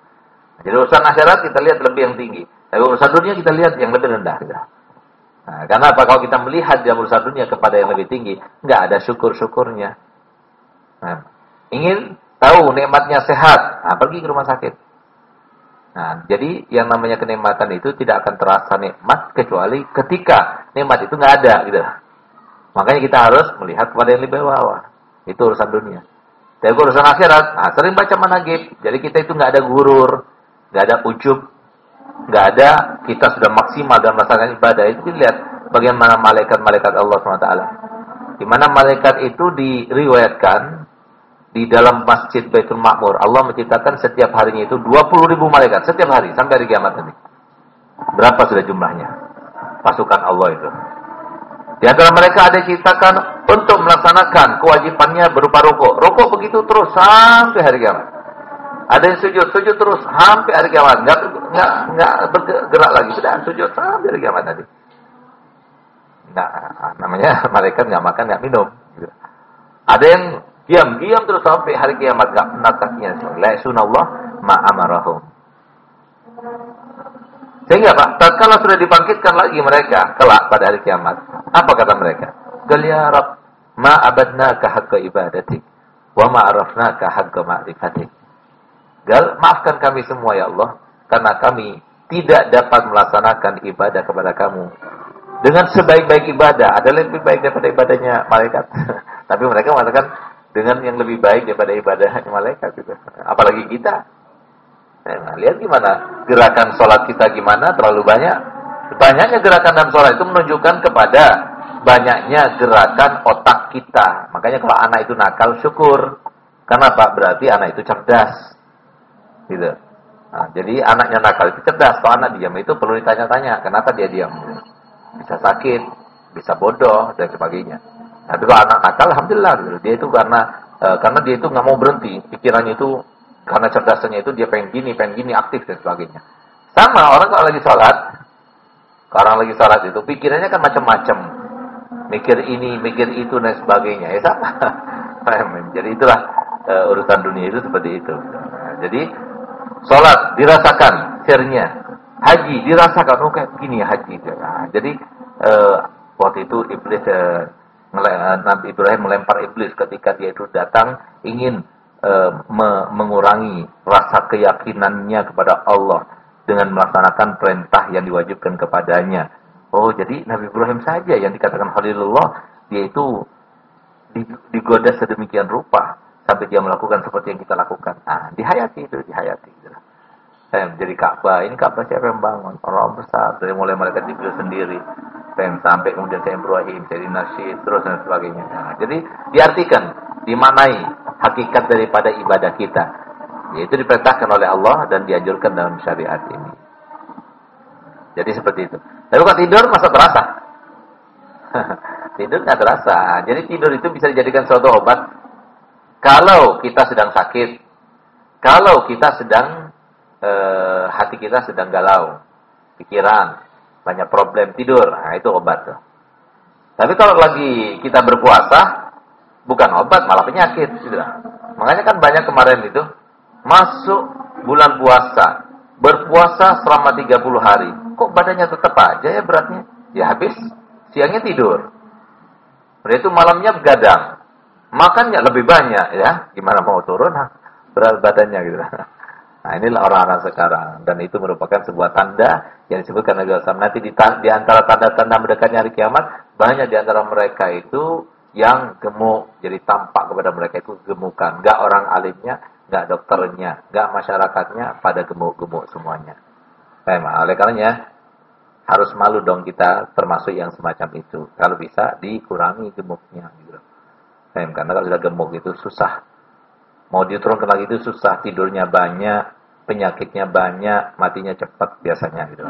jadi urusan akhirat kita lihat lebih yang tinggi tapi urusan dunia kita lihat yang lebih rendah. Gitu. Nah, karena apa? Kalau kita melihat dalam urusan dunia kepada yang lebih tinggi, nggak ada syukur-syukurnya. Nah, ingin tahu nikmatnya sehat, nah, pergi ke rumah sakit. Nah, jadi yang namanya kenikmatan itu tidak akan terasa nikmat kecuali ketika nikmat itu nggak ada, gitu. Makanya kita harus melihat kepada yang lebih bawah. Itu urusan dunia. Tapi urusan akhirat, nah, sering baca managib. Jadi kita itu nggak ada gurur, nggak ada ujub, nggak ada, kita sudah maksimal dalam melaksanakan ibadah. Itu lihat bagaimana malaikat-malaikat Allah SWT. Di mana malaikat itu diriwayatkan di dalam masjid Baitul Makmur. Allah menciptakan setiap harinya itu 20 ribu malaikat. Setiap hari, sampai hari kiamat nanti. Berapa sudah jumlahnya? Pasukan Allah itu. Di antara mereka ada yang diciptakan untuk melaksanakan kewajibannya berupa rokok. Rokok begitu terus sampai hari kiamat. Ada yang sujud, sujud terus sampai hari kiamat. Enggak enggak enggak bergerak lagi, sudah sujud sampai hari kiamat tadi. Nah, namanya malaikat enggak makan, enggak minum. Ada yang diam, diam terus sampai hari kiamat enggak pernah kakinya. La sunallah ma amarahum. Sehingga Pak, tatkala sudah dibangkitkan lagi mereka kelak pada hari kiamat, apa kata mereka? Qul ya Rabb, ma abadnaka haqqa ibadatik wa ma arafnaka haqqa ma'rifatik. Gal, maafkan kami semua ya Allah, karena kami tidak dapat melaksanakan ibadah kepada kamu. Dengan sebaik-baik ibadah, ada lebih baik daripada ibadahnya malaikat. Tapi mereka mengatakan dengan yang lebih baik daripada ibadahnya malaikat gitu. Apalagi kita. Nah, lihat gimana gerakan sholat kita gimana, terlalu banyak. Banyaknya gerakan dalam sholat itu menunjukkan kepada banyaknya gerakan otak kita. Makanya kalau anak itu nakal, syukur. Kenapa? Berarti anak itu cerdas. Gitu. Nah, jadi anaknya nakal itu cerdas. Kalau anak diam itu perlu ditanya-tanya, kenapa dia diam? Bisa sakit, bisa bodoh dan sebagainya. Tapi kalau anak nakal, alhamdulillah, gitu. dia itu karena e, karena dia itu nggak mau berhenti, pikirannya itu karena cerdasnya itu dia pengen gini, pengen gini, aktif dan sebagainya. Sama orang kalau lagi sholat, orang lagi sholat itu pikirannya kan macam-macam, mikir ini, mikir itu dan sebagainya. Ya sama. jadi itulah e, urusan dunia itu seperti itu. Nah, jadi Sholat dirasakan sirnya. Haji dirasakan. Oh kayak gini ya haji. Nah, jadi uh, waktu itu iblis uh, Nabi Ibrahim melempar iblis ketika dia itu datang ingin me mengurangi rasa keyakinannya kepada Allah dengan melaksanakan perintah yang diwajibkan kepadanya. Oh, jadi Nabi Ibrahim saja yang dikatakan Khalilullah, dia itu digoda sedemikian rupa sampai dia melakukan seperti yang kita lakukan. Ah, dihayati itu, dihayati. Saya menjadi Ka'bah. Ini Ka'bah siapa yang bangun? Orang besar. Dari mulai mereka Jibril sendiri. Saya sampai kemudian saya Ibrahim, saya Nasyid, terus dan sebagainya. Nah, jadi diartikan, dimanai hakikat daripada ibadah kita. Yaitu diperintahkan oleh Allah dan dianjurkan dalam syariat ini. Jadi seperti itu. Tapi kalau tidur masa terasa? tidur nggak terasa. Jadi tidur itu bisa dijadikan suatu obat. Kalau kita sedang sakit, kalau kita sedang eh, hati kita sedang galau, pikiran, banyak problem tidur, nah itu obat tuh. Tapi kalau lagi kita berpuasa, bukan obat malah penyakit, gitu. Makanya kan banyak kemarin itu masuk bulan puasa, berpuasa selama 30 hari. Kok badannya tetap aja ya beratnya? Ya habis siangnya tidur. Berarti itu malamnya begadang. Makannya lebih banyak ya. Gimana mau turun? berat badannya gitu. Nah inilah orang-orang sekarang. Dan itu merupakan sebuah tanda yang disebutkan Nabi Muhammad nanti di, di antara tanda-tanda mendekatnya hari kiamat banyak di antara mereka itu yang gemuk. Jadi tampak kepada mereka itu gemukan, enggak orang alimnya, enggak dokternya, enggak masyarakatnya pada gemuk-gemuk semuanya. Memang oleh karenanya harus malu dong kita termasuk yang semacam itu. Kalau bisa dikurangi gemuknya. Gitu. karena kalau sudah gemuk itu susah. Mau diturunkan lagi itu susah, tidurnya banyak, penyakitnya banyak, matinya cepat biasanya gitu.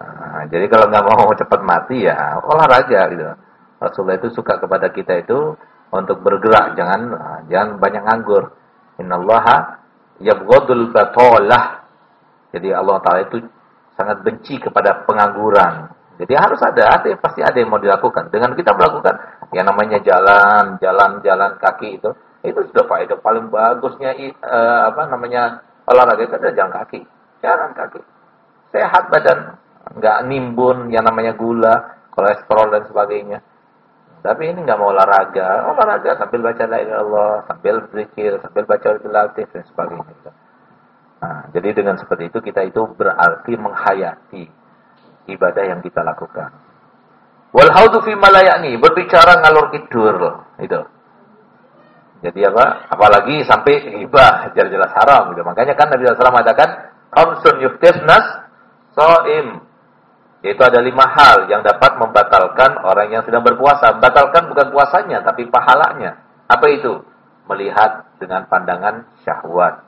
Nah, jadi kalau nggak mau cepat mati ya olahraga gitu. Rasulullah itu suka kepada kita itu untuk bergerak, jangan jangan banyak nganggur. Innallaha yabghadul batalah. Jadi Allah Taala itu sangat benci kepada pengangguran. Jadi harus ada, ada pasti ada yang mau dilakukan. Dengan kita melakukan yang namanya jalan, jalan, jalan kaki itu, itu sudah faedah paling bagusnya uh, apa namanya olahraga itu adalah jalan kaki. Jalan kaki. Sehat badan, nggak nimbun yang namanya gula, kolesterol dan sebagainya. Tapi ini nggak mau olahraga, olahraga sambil baca la Allah, sambil berzikir, sambil baca latif dan sebagainya. Nah, jadi dengan seperti itu kita itu berarti menghayati ibadah yang kita lakukan. Wal haudu fi malayani berbicara ngalur kidur itu. Jadi apa? Apalagi sampai riba, jelas-jelas haram gitu. Makanya kan Nabi SAW mengatakan, "Khamsun yuftisnas so'im." Itu ada lima hal yang dapat membatalkan orang yang sedang berpuasa. Membatalkan bukan puasanya, tapi pahalanya. Apa itu? Melihat dengan pandangan syahwat.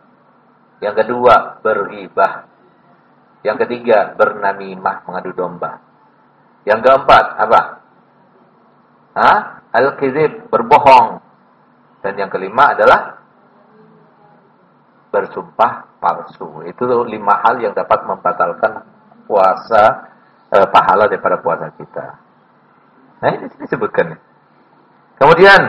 Yang kedua, berhibah. Yang ketiga, bernamimah, mengadu domba. Yang keempat, apa? Al-kizib, berbohong. Dan yang kelima adalah bersumpah palsu. Itu lima hal yang dapat membatalkan puasa eh, pahala daripada puasa kita. Nah ini disebutkan. Kemudian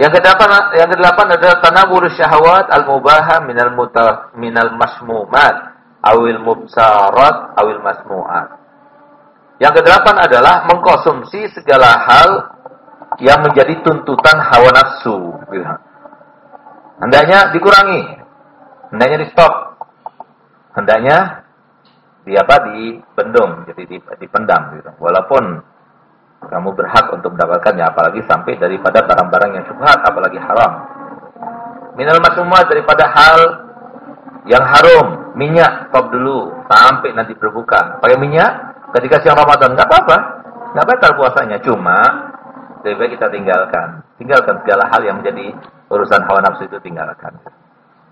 yang kedelapan yang kedelapan adalah tanawur syahwat al mubaha minal muta minal masmumat awil mubsarat awil masmuat. Yang kedelapan adalah mengkonsumsi segala hal yang menjadi tuntutan hawa nafsu. Gitu. Hendaknya dikurangi, hendaknya di stop, hendaknya di apa jadi dipendam. Gitu. Walaupun kamu berhak untuk mendapatkannya, apalagi sampai daripada barang-barang yang syubhat, apalagi haram. Minal masumah daripada hal yang haram, minyak stop dulu sampai nanti berbuka. Pakai minyak ketika siang Ramadan nggak apa-apa, nggak batal puasanya. Cuma lebih kita tinggalkan. Tinggalkan segala hal yang menjadi urusan hawa nafsu itu tinggalkan.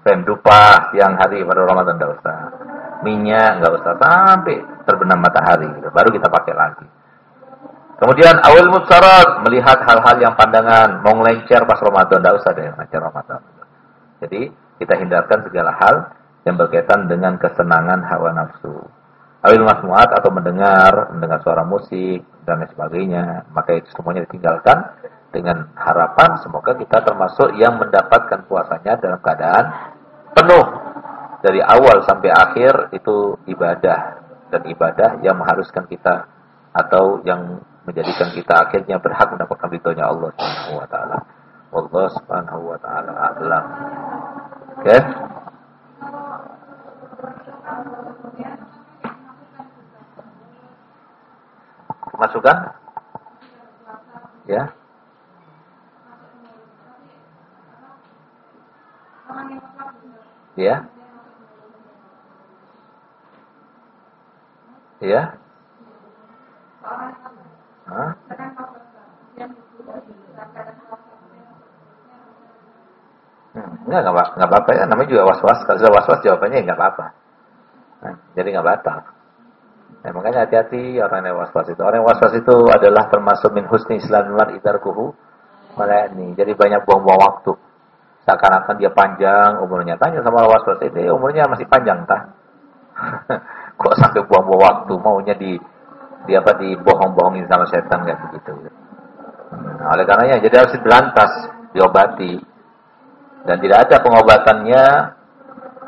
Fem dupa yang hari pada Ramadan tidak usah. Minyak nggak usah sampai terbenam matahari. Gitu. Baru kita pakai lagi. Kemudian awal mutsarat melihat hal-hal yang pandangan mau ngelencer pas Ramadan tidak usah deh ngelencer Ramadan. Jadi kita hindarkan segala hal yang berkaitan dengan kesenangan hawa nafsu awil masmuat atau mendengar mendengar suara musik dan lain sebagainya maka itu semuanya ditinggalkan dengan harapan semoga kita termasuk yang mendapatkan puasanya dalam keadaan penuh dari awal sampai akhir itu ibadah dan ibadah yang mengharuskan kita atau yang menjadikan kita akhirnya berhak mendapatkan ridhonya Allah Subhanahu wa taala. Allah Subhanahu wa taala a'lam. Oke. Okay? Masukkan? Ya. Ya. Ya. Hmm. Enggak, enggak, enggak apa-apa ya. Namanya juga was-was. Kalau sudah was-was jawabannya enggak apa-apa. Nah, jadi enggak batal. Nah, makanya hati-hati orang yang was-was itu. Orang yang was-was itu adalah termasuk min husni mar idarkuhu ini. Jadi banyak buang-buang waktu. Seakan-akan dia panjang umurnya. Tanya sama was-was itu, umurnya masih panjang tah? Kok sampai buang-buang waktu maunya di di apa dibohong-bohongin sama setan kayak begitu. Nah, oleh karenanya jadi harus diberantas, diobati. Dan tidak ada pengobatannya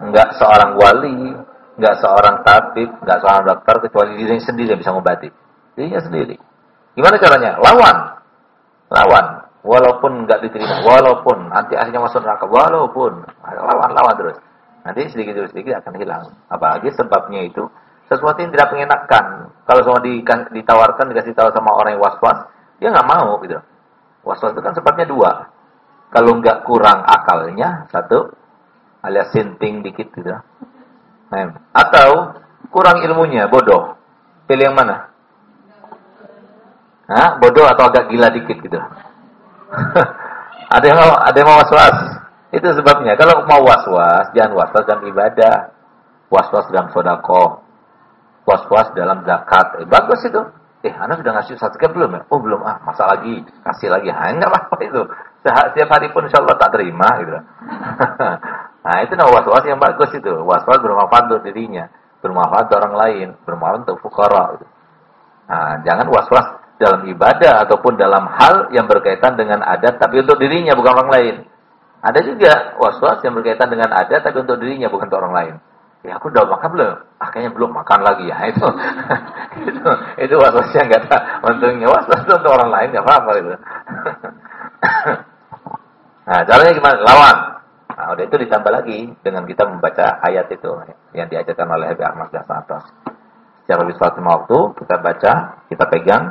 enggak seorang wali, enggak seorang tabib, enggak seorang dokter kecuali dirinya sendiri yang bisa mengobati. Dirinya sendiri. Gimana caranya? Lawan. Lawan. Walaupun enggak diterima, walaupun nanti akhirnya masuk neraka, walaupun lawan lawan terus. Nanti sedikit demi sedikit akan hilang. Apalagi sebabnya itu sesuatu yang tidak mengenakan. Kalau semua ditawarkan dikasih tahu sama orang yang was-was, dia nggak mau gitu. Was-was itu kan sebabnya dua. Kalau nggak kurang akalnya satu, alias sinting dikit gitu. Nah, atau kurang ilmunya, bodoh. Pilih yang mana? Hah? Bodoh atau agak gila dikit gitu. ada yang mau ada yang mau was-was. Itu sebabnya. Kalau mau was-was, jangan was-was dalam ibadah. Was-was dalam sodako. Was-was dalam zakat. Eh, bagus itu. Eh, anak sudah ngasih zakat belum ya? Oh, belum. Ah, masa lagi? Kasih lagi. Ha, enggak apa-apa itu. Setiap hari pun insya Allah tak terima. Gitu. nah, itu nah was-was yang bagus itu. Was-was bermanfaat untuk dirinya. Bermanfaat untuk orang lain. Bermanfaat untuk fukara. Gitu. Nah, jangan was-was dalam ibadah ataupun dalam hal yang berkaitan dengan adat tapi untuk dirinya bukan orang lain. Ada juga was-was yang berkaitan dengan ada tapi untuk dirinya bukan untuk orang lain. Ya aku udah makan belum? Akhirnya belum makan lagi ya itu. itu itu was-was yang enggak ada untungnya was-was untuk orang lain enggak apa-apa itu. nah, caranya gimana? Lawan. Nah, udah itu ditambah lagi dengan kita membaca ayat itu yang diajarkan oleh Habib Ahmad Hasan atas. Secara visual semua waktu kita baca, kita pegang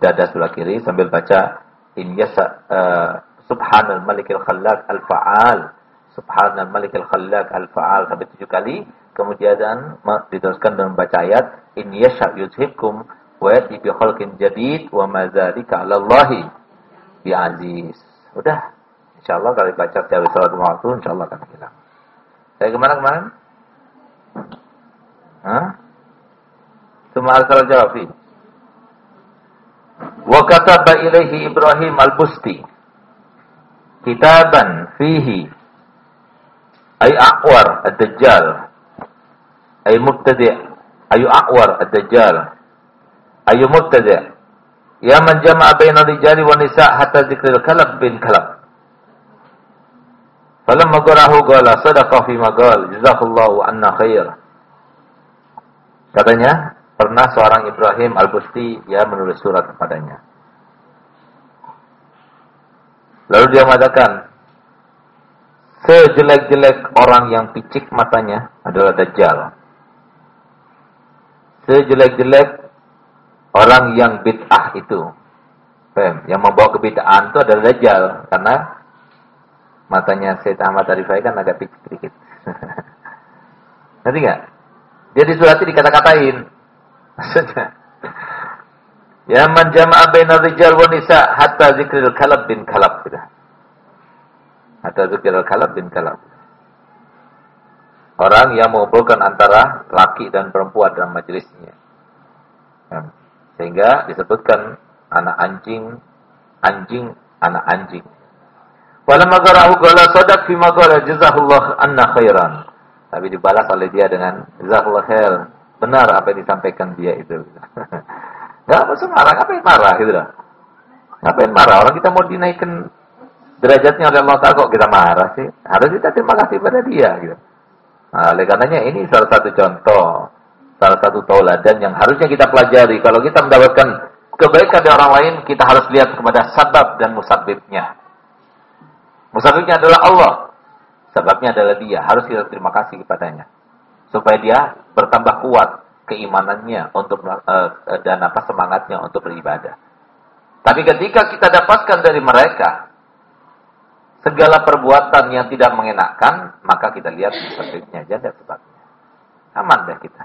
dada sebelah kiri sambil baca in yasa uh, Subhanal Malikil Khallaq Al-Fa'al. Subhanal Malikil Khallaq Al-Fa'al sampai tujuh kali. Kemudian diteruskan dengan baca ayat in yasha yuzhibkum wa yati bi khalqin jadid wa ma dzalika 'ala Allahi bi. Udah. Insyaallah kalau baca setiap salat waktu insyaallah akan hilang. Saya ke mana kemarin? Hah? Cuma asal jawab. Wa kataba ilaihi Ibrahim al-Busti kitaban fihi ay aqwar ad-dajjal ay mubtadi' ay aqwar ad-dajjal ay mubtadi' ya man jama'a baina rijali wa nisa' hatta dzikril kalab bin kalab falamma qarahu qala sadaqa fi ma qala jazakallahu anna khair katanya pernah seorang Ibrahim Al-Busti ya menulis surat kepadanya Lalu dia mengatakan, sejelek-jelek orang yang picik matanya adalah Dajjal. Sejelek-jelek orang yang bid'ah itu. Yang membawa kebid'ahan itu adalah Dajjal. Karena matanya Sayyid Ahmad Arifai kan agak picik sedikit. Nanti enggak? Dia di surat dikata-katain. Maksudnya, Ya man jama'a baina rijal wa nisa hatta zikril kalab bin kalab. Hatta zikril kalab bin kalab. Orang yang mengumpulkan antara laki dan perempuan dalam majelisnya. Ya. Sehingga disebutkan anak anjing, anjing, anak anjing. Walamma qara'u qala sadaq fi ma qala jazahullah anna khairan. Tapi dibalas oleh dia dengan jazahullah khair. Benar apa yang disampaikan dia itu. Gak usah marah, ngapain marah gitu loh. Ngapain marah? Orang kita mau dinaikkan derajatnya oleh Allah Ta'ala kok kita marah sih? Harus kita terima kasih pada dia gitu. Nah, oleh karenanya ini salah satu contoh, salah satu tauladan yang harusnya kita pelajari. Kalau kita mendapatkan kebaikan dari orang lain, kita harus lihat kepada sabab dan musabibnya. Musabibnya adalah Allah. Sebabnya adalah dia. Harus kita terima kasih kepadanya. Supaya dia bertambah kuat keimanannya untuk uh, dan apa semangatnya untuk beribadah. Tapi ketika kita dapatkan dari mereka segala perbuatan yang tidak mengenakan, maka kita lihat sebabnya aja dan sebabnya. Aman deh kita.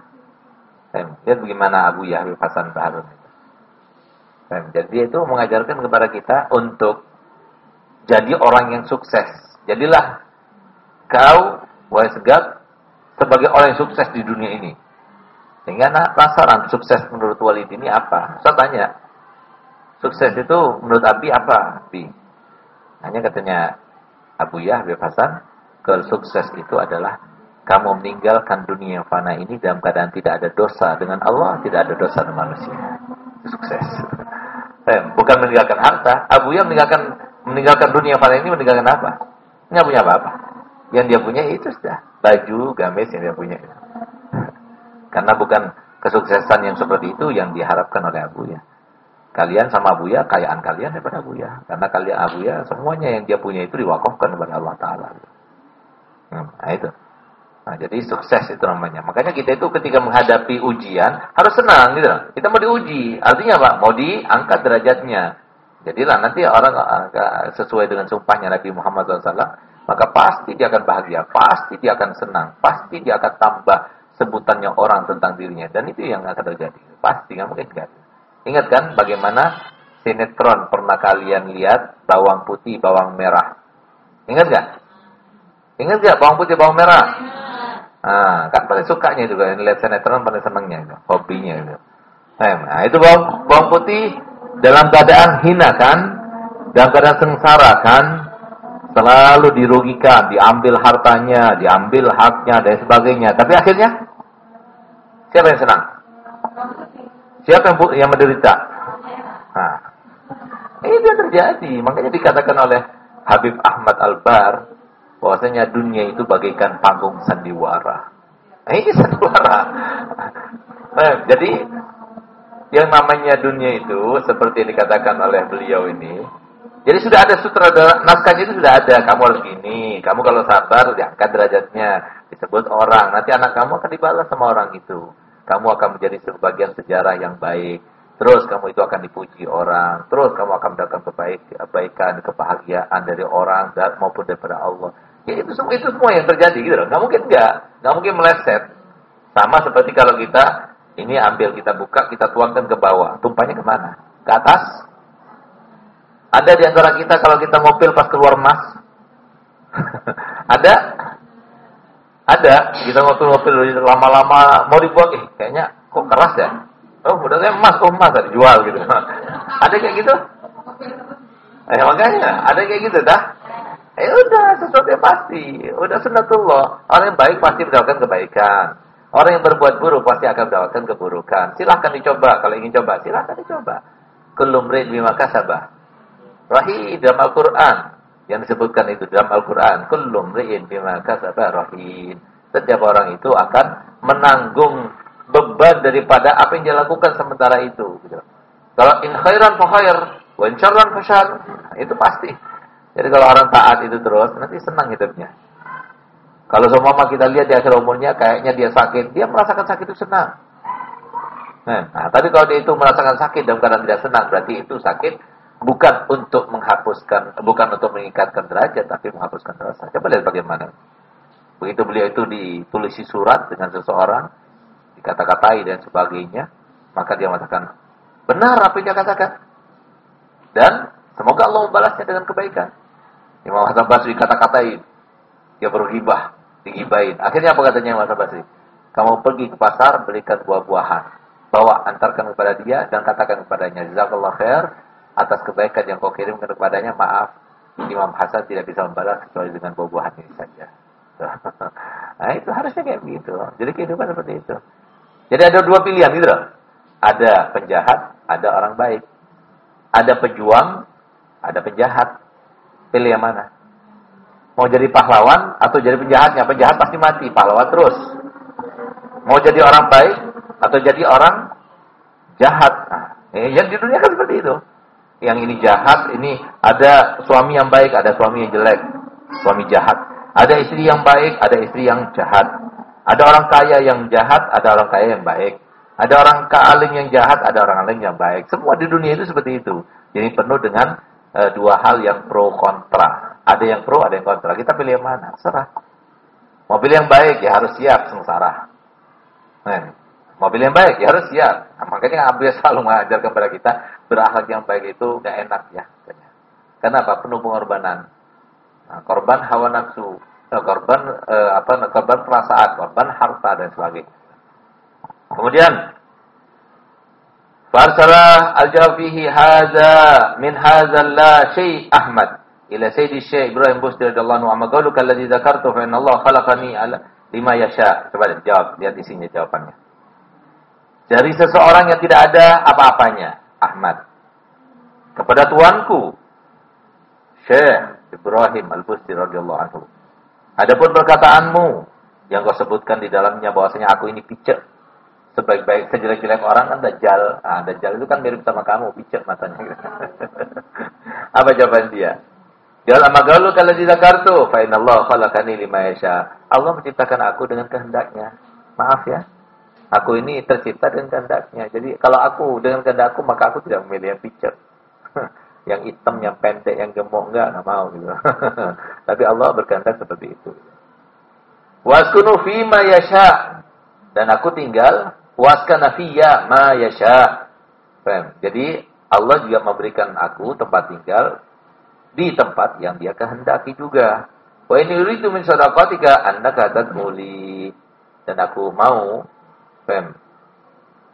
Lihat bagaimana Abu Yahya Hasan Baharun itu. Jadi itu mengajarkan kepada kita untuk jadi orang yang sukses. Jadilah kau wahai segap sebagai orang yang sukses di dunia ini. Sehingga nah, penasaran sukses menurut Walid ini apa? Saya tanya, sukses itu menurut Abi apa? Abi. Hanya katanya Abu Yah Hasan, kalau sukses itu adalah kamu meninggalkan dunia yang fana ini dalam keadaan tidak ada dosa dengan Allah, tidak ada dosa dengan manusia. Sukses. Bukan meninggalkan harta. Abu Yah meninggalkan meninggalkan dunia fana ini meninggalkan apa? Nggak punya apa-apa. Yang dia punya itu sudah baju, gamis yang dia punya. Karena bukan kesuksesan yang seperti itu yang diharapkan oleh Abu ya. Kalian sama Abu ya, kayaan kalian daripada Abu ya. Karena kalian Abu ya, semuanya yang dia punya itu diwakafkan kepada Allah Ta'ala. Hmm, nah itu. Nah, jadi sukses itu namanya. Makanya kita itu ketika menghadapi ujian harus senang gitu. Kita mau diuji. Artinya apa? Mau diangkat derajatnya. Jadilah nanti orang sesuai dengan sumpahnya Nabi Muhammad SAW, maka pasti dia akan bahagia, pasti dia akan senang, pasti dia akan tambah sebutannya orang tentang dirinya. Dan itu yang akan terjadi. Pasti nggak mungkin kan ingat kan bagaimana sinetron pernah kalian lihat bawang putih bawang merah? Ingat gak ingat gak bawang putih bawang merah? Ah kan paling sukanya juga. Lihat sinetron paling senangnya itu hobinya itu. Nah itu bawang bawang putih dalam keadaan hina kan dalam keadaan sengsara kan selalu dirugikan, diambil hartanya, diambil haknya dan sebagainya. Tapi akhirnya siapa yang senang? Siapa yang yang menderita? Nah, ini dia terjadi. Makanya dikatakan oleh Habib Ahmad Albar bahwasanya dunia itu bagaikan panggung sandiwara. Nah, ini sandiwara. Nah, jadi yang namanya dunia itu seperti yang dikatakan oleh beliau ini jadi sudah ada sutradara, naskahnya itu sudah ada. Kamu harus gini, kamu kalau sabar diangkat derajatnya, disebut orang. Nanti anak kamu akan dibalas sama orang itu. Kamu akan menjadi sebagian sejarah yang baik. Terus kamu itu akan dipuji orang. Terus kamu akan mendapatkan kebaikan, kebahagiaan dari orang dan maupun daripada Allah. Ya itu semua itu semua yang terjadi gitu loh. Gak mungkin enggak, gak mungkin meleset. Sama seperti kalau kita ini ambil kita buka, kita tuangkan ke bawah. Tumpahnya ke mana? Ke atas? Ada di antara kita kalau kita mobil pas keluar emas? ada? Ada. Kita mobil-mobil lama-lama mau dibuat, eh, kayaknya kok keras ya? Oh, udah saya emas, oh emas jual gitu. ada kayak gitu? Eh, makanya, ada kayak gitu dah. Eh udah, sesuatu yang pasti. Udah sunatullah. Orang yang baik pasti mendapatkan kebaikan. Orang yang berbuat buruk pasti akan mendapatkan keburukan. Silahkan dicoba. Kalau ingin coba, silahkan dicoba. Kulum rid bima kasabah. Rahi dalam Al-Quran. Yang disebutkan itu dalam Al-Quran. Kullum ri'in bima kasabah rahin. Setiap orang itu akan menanggung beban daripada apa yang dia lakukan sementara itu. Gitu. Kalau in khairan fa khair, wa in syarran fa syar. Nah, itu pasti. Jadi kalau orang taat itu terus, nanti senang hidupnya. Kalau semua kita lihat di akhir umurnya, kayaknya dia sakit, dia merasakan sakit itu senang. Nah, nah, tapi kalau dia itu merasakan sakit dalam keadaan tidak senang, berarti itu sakit bukan untuk menghapuskan, bukan untuk mengikatkan derajat, tapi menghapuskan rasa. Coba lihat bagaimana. Begitu beliau itu ditulisi surat dengan seseorang, dikata-katai dan sebagainya, maka dia mengatakan, benar apa yang dia katakan. Dan semoga Allah membalasnya dengan kebaikan. Imam Hasan Basri kata-katai, dia berhibah, digibain. Akhirnya apa katanya Hasan Basri? Kamu pergi ke pasar, belikan buah-buahan. Bawa, antarkan kepada dia, dan katakan kepadanya, Jazakallah khair, atas kebaikan yang kau kirimkan kepadanya, maaf, Imam Hasan tidak bisa membalas kecuali dengan buah-buahan ini saja. nah itu harusnya kayak begitu. Jadi kehidupan seperti itu. Jadi ada dua pilihan gitu loh. Ada penjahat, ada orang baik. Ada pejuang, ada penjahat. Pilih yang mana? Mau jadi pahlawan atau jadi penjahatnya? Penjahat pasti mati, pahlawan terus. Mau jadi orang baik atau jadi orang jahat. Nah, eh, yang di dunia kan seperti itu yang ini jahat, ini ada suami yang baik, ada suami yang jelek, suami jahat. Ada istri yang baik, ada istri yang jahat. Ada orang kaya yang jahat, ada orang kaya yang baik. Ada orang alim yang jahat, ada orang alim yang baik. Semua di dunia itu seperti itu. Jadi penuh dengan e, dua hal yang pro kontra. Ada yang pro, ada yang kontra. Kita pilih yang mana? Serah. Mobil yang baik ya harus siap sengsara. Nah, mobil yang baik ya harus siap. Nah, makanya Abdul selalu mengajar kepada kita berakhlak yang baik itu gak enak ya. Kenapa? Penuh pengorbanan. Nah, korban hawa nafsu. korban eh, apa korban perasaan, korban harta dan sebagainya. Kemudian Farsalah al-jafihi hadza min hadza la syai Ahmad ila Sayyidi Syekh Ibrahim Busdi radhiyallahu anhu amma qauluka alladhi dzakartu fa inna Allah khalaqani ala lima yasha. Coba jawab, lihat isinya jawabannya. Dari seseorang yang tidak ada apa-apanya, Ahmad. Kepada tuanku Syekh Ibrahim Al-Busti radhiyallahu anhu. Adapun perkataanmu yang kau sebutkan di dalamnya bahwasanya aku ini picek sebaik-baik sejelek-jelek orang kan dajjal. Ah, dajjal itu kan mirip sama kamu, picek matanya. Apa jawaban dia? Ya magalu kalau di Zakartu, fa Allah khalaqani lima yasha. Allah menciptakan aku dengan kehendaknya. Maaf ya. Aku ini tercipta dengan kehendaknya. Jadi kalau aku dengan kehendakku maka aku tidak memilih yang picek. yang hitam, yang pendek, yang gemuk enggak, enggak mau gitu. Tapi Allah berkehendak seperti itu. Waskunu ma yasha. Dan aku tinggal Waskana fiyya ma. Jadi Allah juga memberikan aku tempat tinggal di tempat yang dia kehendaki juga. Wa ini uridu min sadaqatika annaka tadmuli. Dan aku mau fem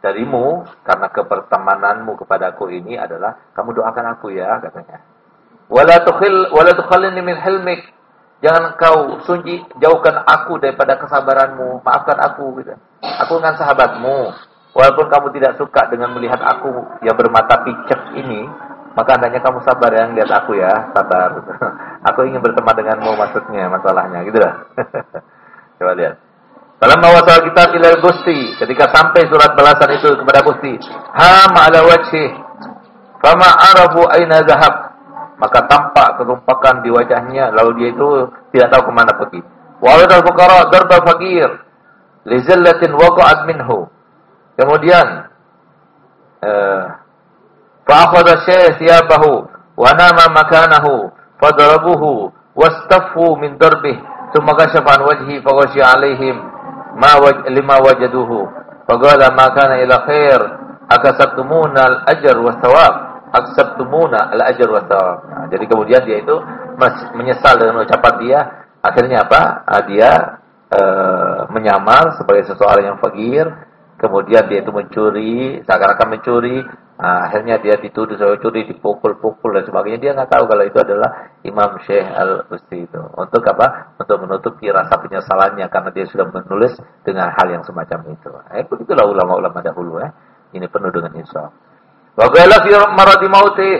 darimu karena kepertemananmu kepadaku ini adalah kamu doakan aku ya katanya. Wala tukhil wala tukhallini min hilmik. Jangan kau sunji jauhkan aku daripada kesabaranmu. Maafkan aku gitu. Aku dengan sahabatmu. Walaupun kamu tidak suka dengan melihat aku yang bermata picek ini, maka hendaknya kamu sabar yang lihat aku ya, sabar. aku ingin berteman denganmu maksudnya, masalahnya gitu lah. Coba lihat. Dalam mawasal kita ilal Gusti, ketika sampai surat balasan itu kepada Gusti, ha ma'ala wajhi, fama arabu aina zahab, maka tampak kerumpakan di wajahnya lalu dia itu tidak tahu ke mana pergi walidal fuqara darba fakir li zillatin waqa'at minhu kemudian eh wa nama makanahu fadarabuhu wastaffu min darbih thumma kashafa an wajhi faghashiya alaihim ma waj lima wajaduhu faqala ma kana ila khair akasabtumuna al-ajr wa thawab aksabtumuna al-ajr wa thawab. Nah, jadi kemudian dia itu menyesal dengan ucapan dia, akhirnya apa? Ah, dia e, menyamar sebagai seseorang yang fakir, kemudian dia itu mencuri, seakan-akan mencuri, nah, akhirnya dia dituduh sebagai curi, dipukul-pukul dan sebagainya. Dia nggak tahu kalau itu adalah Imam Syekh Al-Usti itu. Untuk apa? Untuk menutupi rasa penyesalannya karena dia sudah menulis dengan hal yang semacam itu. Eh, begitulah ulama-ulama dahulu ya. Ini penuh dengan insaf. Wa qala fi maradi mautih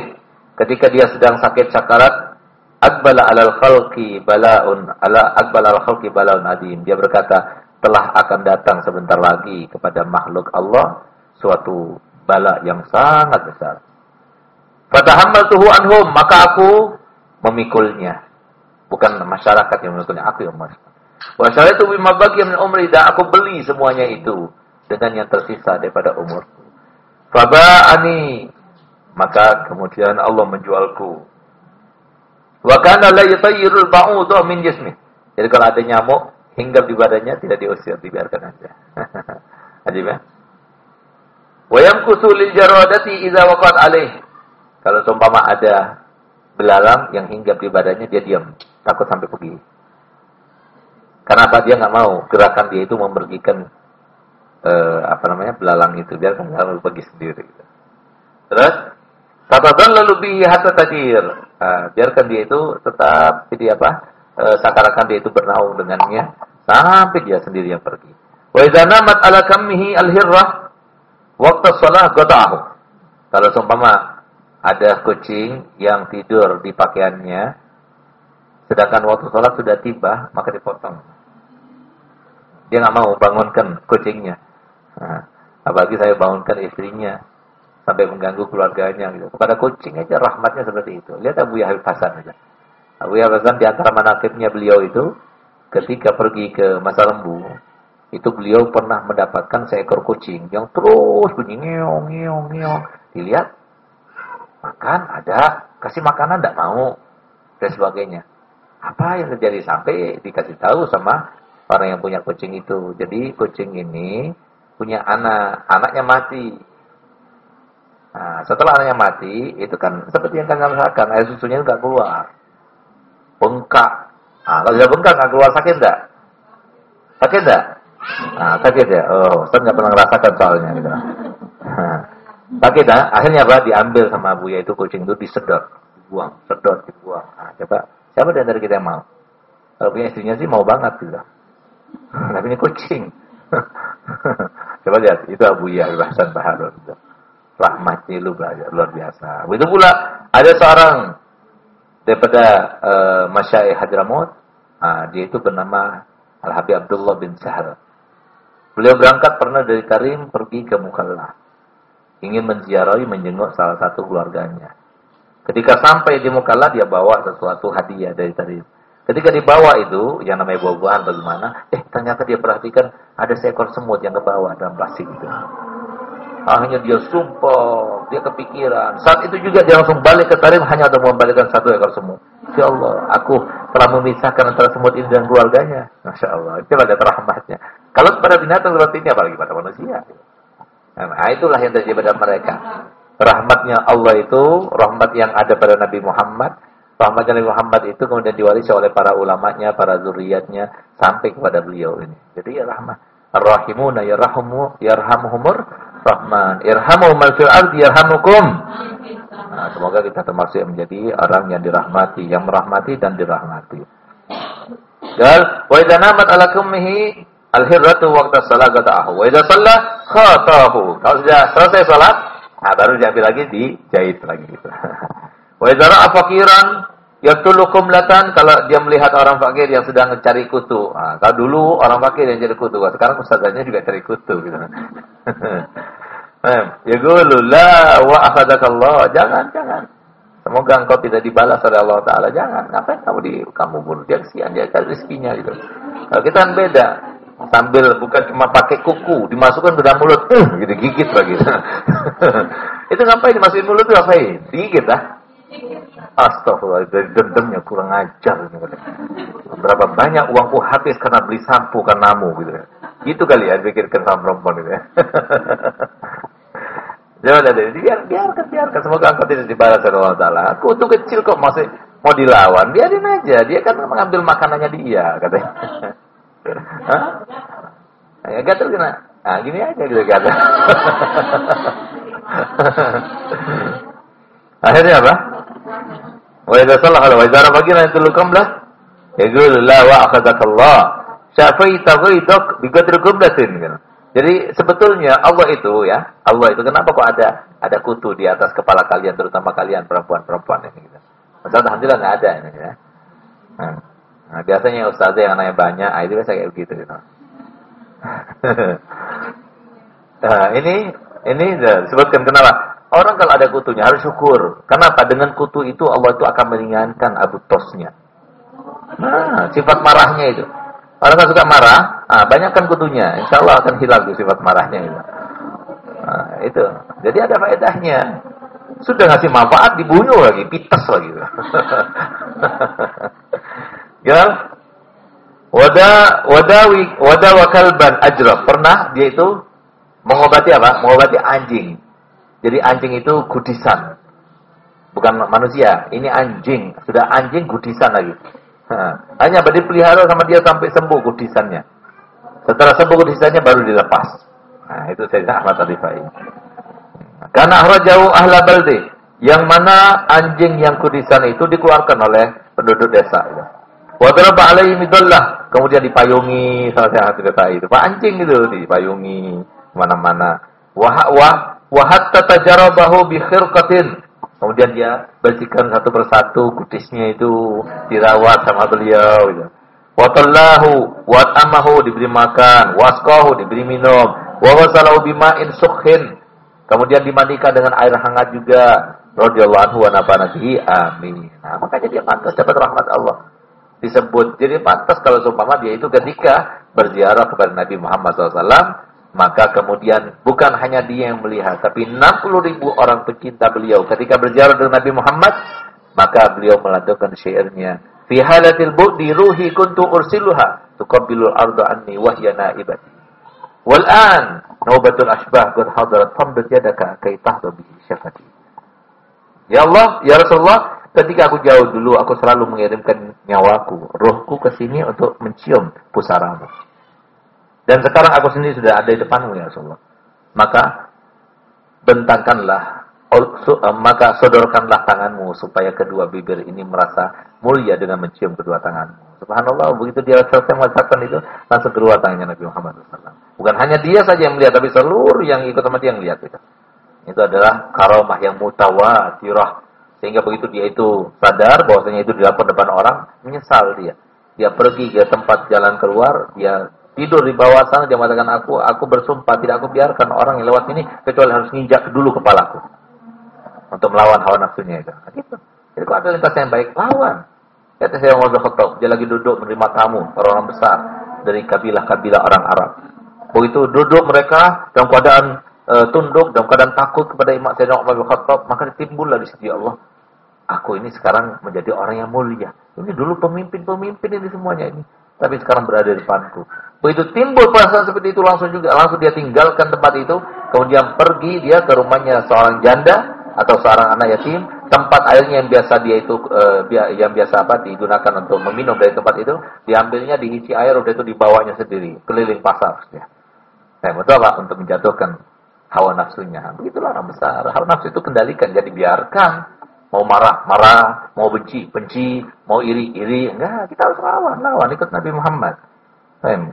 ketika dia sedang sakit sakarat akbala alal khalqi balaun ala akbala al khalqi balaun adim dia berkata telah akan datang sebentar lagi kepada makhluk Allah suatu bala yang sangat besar fatahammaltuhu anhum maka aku memikulnya bukan masyarakat yang memikulnya aku yang mas wa syaraitu bima min umri dan aku beli semuanya itu dengan yang tersisa daripada umurku Faba'ani maka kemudian Allah menjualku. Wa kana la yutayyirul ba'udhu min jismi. Jadi kalau ada nyamuk hinggap di badannya tidak diusir, dibiarkan aja. Ajib ya. Wa yamkusu lil jaradati idza waqat alaih. Kalau seumpama ada belalang yang hinggap di badannya dia diam, takut sampai pergi. Kenapa dia nggak mau gerakan dia itu mempergikan eh, apa namanya belalang itu biarkan lalu pergi sendiri terus lalu bihi hatta tadir nah, biarkan dia itu tetap jadi apa eh, seakan-akan dia itu bernaung dengannya sampai dia sendiri yang pergi wa idza namat ala kammihi al-hirrah waqta shalah qata'ahu kalau seumpama ada kucing yang tidur di pakaiannya sedangkan waktu sholat sudah tiba maka dipotong dia nggak mau bangunkan kucingnya Nah, apalagi saya bangunkan istrinya sampai mengganggu keluarganya gitu. Kepada kucing aja rahmatnya seperti itu. Lihat Abu Yahya Hasan aja. Abu Hasan di antara manakibnya beliau itu ketika pergi ke masa lembu itu beliau pernah mendapatkan seekor kucing yang terus bunyi ngeong ngeong ngeong. Dilihat makan ada, kasih makanan tidak mau dan sebagainya. Apa yang terjadi sampai dikasih tahu sama orang yang punya kucing itu. Jadi kucing ini punya anak, anaknya mati. Nah, setelah anaknya mati, itu kan seperti yang kalian rasakan, air susunya nggak keluar. Bengkak, Ah, kalau sudah bengkak nggak keluar sakit enggak? Sakit enggak? Nah, sakit ya. Oh, Ustaz nggak pernah ngerasakan soalnya gitu. sakit ah. Akhirnya apa? Diambil sama Buya itu kucing itu disedot, dibuang, sedot, dibuang. Nah, coba siapa di antara kita yang mau? Kalau punya istrinya sih mau banget gitu. Tapi ini kucing. coba lihat, itu Abu Ya Hasan Baharun. Gitu. Lu belajar luar biasa. Begitu pula ada seorang daripada uh, Masyaih Hadramut, nah, dia itu bernama Al-Habib Abdullah bin Sahal. Beliau berangkat pernah dari Karim pergi ke Mukalla. Ingin menziarahi, menjenguk salah satu keluarganya. Ketika sampai di Mukalla, dia bawa sesuatu hadiah dari Karim. Ketika dibawa itu, yang namanya buah-buahan bagaimana, eh ternyata dia perhatikan ada seekor semut yang ke bawah dalam plastik itu. Akhirnya dia sumpah, dia kepikiran. Saat itu juga dia langsung balik ke Karim hanya untuk membalikkan satu ekor semut. Ya Allah, aku telah memisahkan antara semut ini dan keluarganya. Masya Allah, itu ada rahmatnya. Kalau pada binatang seperti ini, apalagi pada manusia. Nah, itulah yang terjadi pada mereka. Rahmatnya Allah itu, rahmat yang ada pada Nabi Muhammad. Rahmatnya Nabi Muhammad itu kemudian diwarisi oleh para ulamanya, para zuriatnya, sampai kepada beliau ini. Jadi ya rahmat. Ar-Rahimuna yarhamu yarhamuhumur Rahman. Irhamu fil ardi yarhamukum. Nah, semoga kita termasuk menjadi orang yang dirahmati, yang merahmati dan dirahmati. Dan wa idza namat ala kummihi al-hirratu waqta salat qata'ahu. Wa idza shalla khatahu. Kalau sudah selesai salat, nah baru diambil lagi dijahit lagi gitu. Wa idza ra'a faqiran Yaktulukum latan kalau dia melihat orang fakir yang sedang mencari kutu. Nah, kalau dulu orang fakir yang cari kutu, sekarang ustazahnya juga cari kutu gitu. ya la wa akhadakallah. Jangan, jangan. Semoga engkau tidak dibalas oleh Allah Taala. Jangan. Ngapain kamu di kamu bunuh dia kesian dia cari rezekinya gitu. Kalau kita kan beda. Sambil bukan cuma pakai kuku, dimasukkan ke dalam mulut, uh, gitu gigit lagi. itu ngapain dimasukin mulut ngapain? Digigit ah. Astagfirullah, dari dendamnya kurang ajar. Berapa banyak uangku habis karena beli sampo karenamu gitu ya. Gitu kali ya pikirkan sama perempuan ya. Jangan ada, biar, biarkan, biarkan. Semoga engkau tidak dibalas oleh Allah Ta'ala. Aku tuh kecil kok masih mau dilawan. Biarin aja, dia kan mengambil makanannya dia, katanya. Hah? Ya, gatel kena. Nah, gini aja gitu kata. Akhirnya apa? Wa idza salaha wa idza rafaqina tulukam lah. Yaqulu la wa akhadakallah. Syafaita ghaidak bi qadri qublatin gitu. Jadi sebetulnya Allah itu ya, Allah itu kenapa kok ada ada kutu di atas kepala kalian terutama kalian perempuan-perempuan ini gitu. Masalah alhamdulillah enggak ada ini ya. Nah, nah biasanya ustazah yang nanya banyak, ah, itu biasa kayak begitu gitu. nah, ini ini sebutkan kenapa? Orang kalau ada kutunya harus syukur. Kenapa? Dengan kutu itu Allah itu akan meringankan abu tosnya. Nah, sifat marahnya itu. Orang kan suka marah, ah, banyakkan kutunya. Insya Allah akan hilang tuh sifat marahnya itu. Nah, itu. Jadi ada faedahnya. Sudah ngasih manfaat dibunuh lagi, pites lagi. ya. Wada wadawi wadawa kalban ajrab. Pernah dia itu mengobati apa? Mengobati anjing. Jadi anjing itu gudisan. Bukan manusia, ini anjing. Sudah anjing gudisan lagi. Hanya berarti pelihara sama dia sampai sembuh gudisannya. Setelah sembuh gudisannya baru dilepas. Nah, itu saya Ahmad Arifai. Karena jauh ahla balde. Yang mana anjing yang kudisan itu dikeluarkan oleh penduduk desa. Wadraba alaihi midallah. Kemudian dipayungi salah satu kata itu. Pak anjing itu dipayungi mana-mana. Wah, wah, Wahatta tajarabahu bi khirqatin. Kemudian dia bersihkan satu persatu kutisnya itu dirawat sama beliau gitu. Watallahu wat'amahu diberi makan, wasqahu diberi minum, wa ghasalahu bima'in sukhin. Kemudian dimandikan dengan air hangat juga. Radhiyallahu anhu wa. Amin. Nah, makanya dia pantas dapat rahmat Allah. Disebut. Jadi pantas kalau seumpama dia itu ketika berziarah kepada Nabi Muhammad SAW maka kemudian bukan hanya dia yang melihat, tapi 60 ribu orang pecinta beliau. Ketika berjalan dengan Nabi Muhammad, maka beliau melantunkan syairnya. Fi halatil bu'di ruhi kuntu ursiluha tuqabbilul ardu anni wahya naibati. Wal an naubatul ashbah qad hadarat famdud yadaka kay tahdu bihi syafati. Ya Allah, ya Rasulullah, ketika aku jauh dulu aku selalu mengirimkan nyawaku, rohku ke sini untuk mencium pusaramu. Dan sekarang aku sendiri sudah ada di depanmu ya Rasulullah. Maka bentangkanlah, eh, maka sodorkanlah tanganmu supaya kedua bibir ini merasa mulia dengan mencium kedua tanganmu. Subhanallah, begitu dia selesai mengucapkan itu, langsung keluar tangannya Nabi Muhammad SAW. Bukan hanya dia saja yang melihat, tapi seluruh yang ikut sama dia yang melihat itu. Itu adalah karomah yang mutawatirah. Sehingga begitu dia itu sadar bahwasanya itu dilakukan depan orang, menyesal dia. Dia pergi ke tempat jalan keluar, dia tidur di bawah sana dia mengatakan aku aku bersumpah tidak aku biarkan orang yang lewat ini kecuali harus nginjak dulu kepalaku untuk melawan hawa nafsunya itu. Nah, gitu. Jadi kalau ada lintas yang baik lawan. Kata saya Umar Khattab, dia lagi duduk menerima tamu orang-orang besar dari kabilah-kabilah orang Arab. Begitu duduk mereka dalam keadaan e, tunduk, dalam keadaan takut kepada Imam Sayyidina Umar bin Khattab, maka timbullah di sisi Allah. Aku ini sekarang menjadi orang yang mulia. Ini dulu pemimpin-pemimpin ini semuanya ini tapi sekarang berada di depanku. Begitu timbul perasaan seperti itu langsung juga langsung dia tinggalkan tempat itu, kemudian pergi dia ke rumahnya seorang janda atau seorang anak yatim, tempat airnya yang biasa dia itu uh, yang biasa apa digunakan untuk meminum dari tempat itu, diambilnya diisi air udah itu dibawanya sendiri keliling pasar ya. Nah, betul apa untuk menjatuhkan hawa nafsunya. Begitulah orang besar. Hawa nafsu itu kendalikan, jadi biarkan Mau marah, marah. Mau benci, benci. Mau iri, iri. Enggak, kita harus lawan, lawan. Ikut Nabi Muhammad.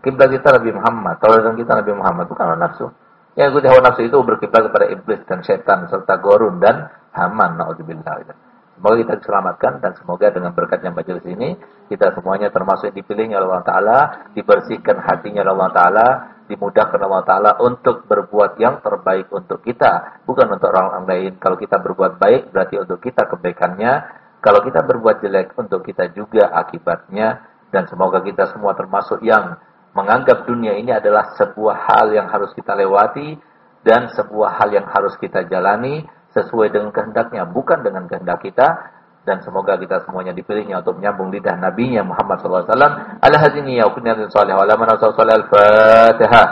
Kiblat kita Nabi Muhammad. Tauran kita Nabi Muhammad. Bukan hawa nafsu. Yang ikut hawa nafsu itu berkiblat kepada iblis dan setan serta gorun dan Haman. Na'udzubillah. Semoga kita diselamatkan dan semoga dengan berkatnya majelis ini kita semuanya termasuk dipilihnya oleh Allah Taala, dibersihkan hatinya Allah Taala, dimudahkan Allah Ta'ala untuk berbuat yang terbaik untuk kita. Bukan untuk orang lain. Kalau kita berbuat baik, berarti untuk kita kebaikannya. Kalau kita berbuat jelek, untuk kita juga akibatnya. Dan semoga kita semua termasuk yang menganggap dunia ini adalah sebuah hal yang harus kita lewati. Dan sebuah hal yang harus kita jalani sesuai dengan kehendaknya. Bukan dengan kehendak kita dan semoga kita semuanya dipilihnya untuk menyambung lidah nabinya Muhammad sallallahu alaihi wasallam. Ala hadini ya kunna salih wa la man al-fatihah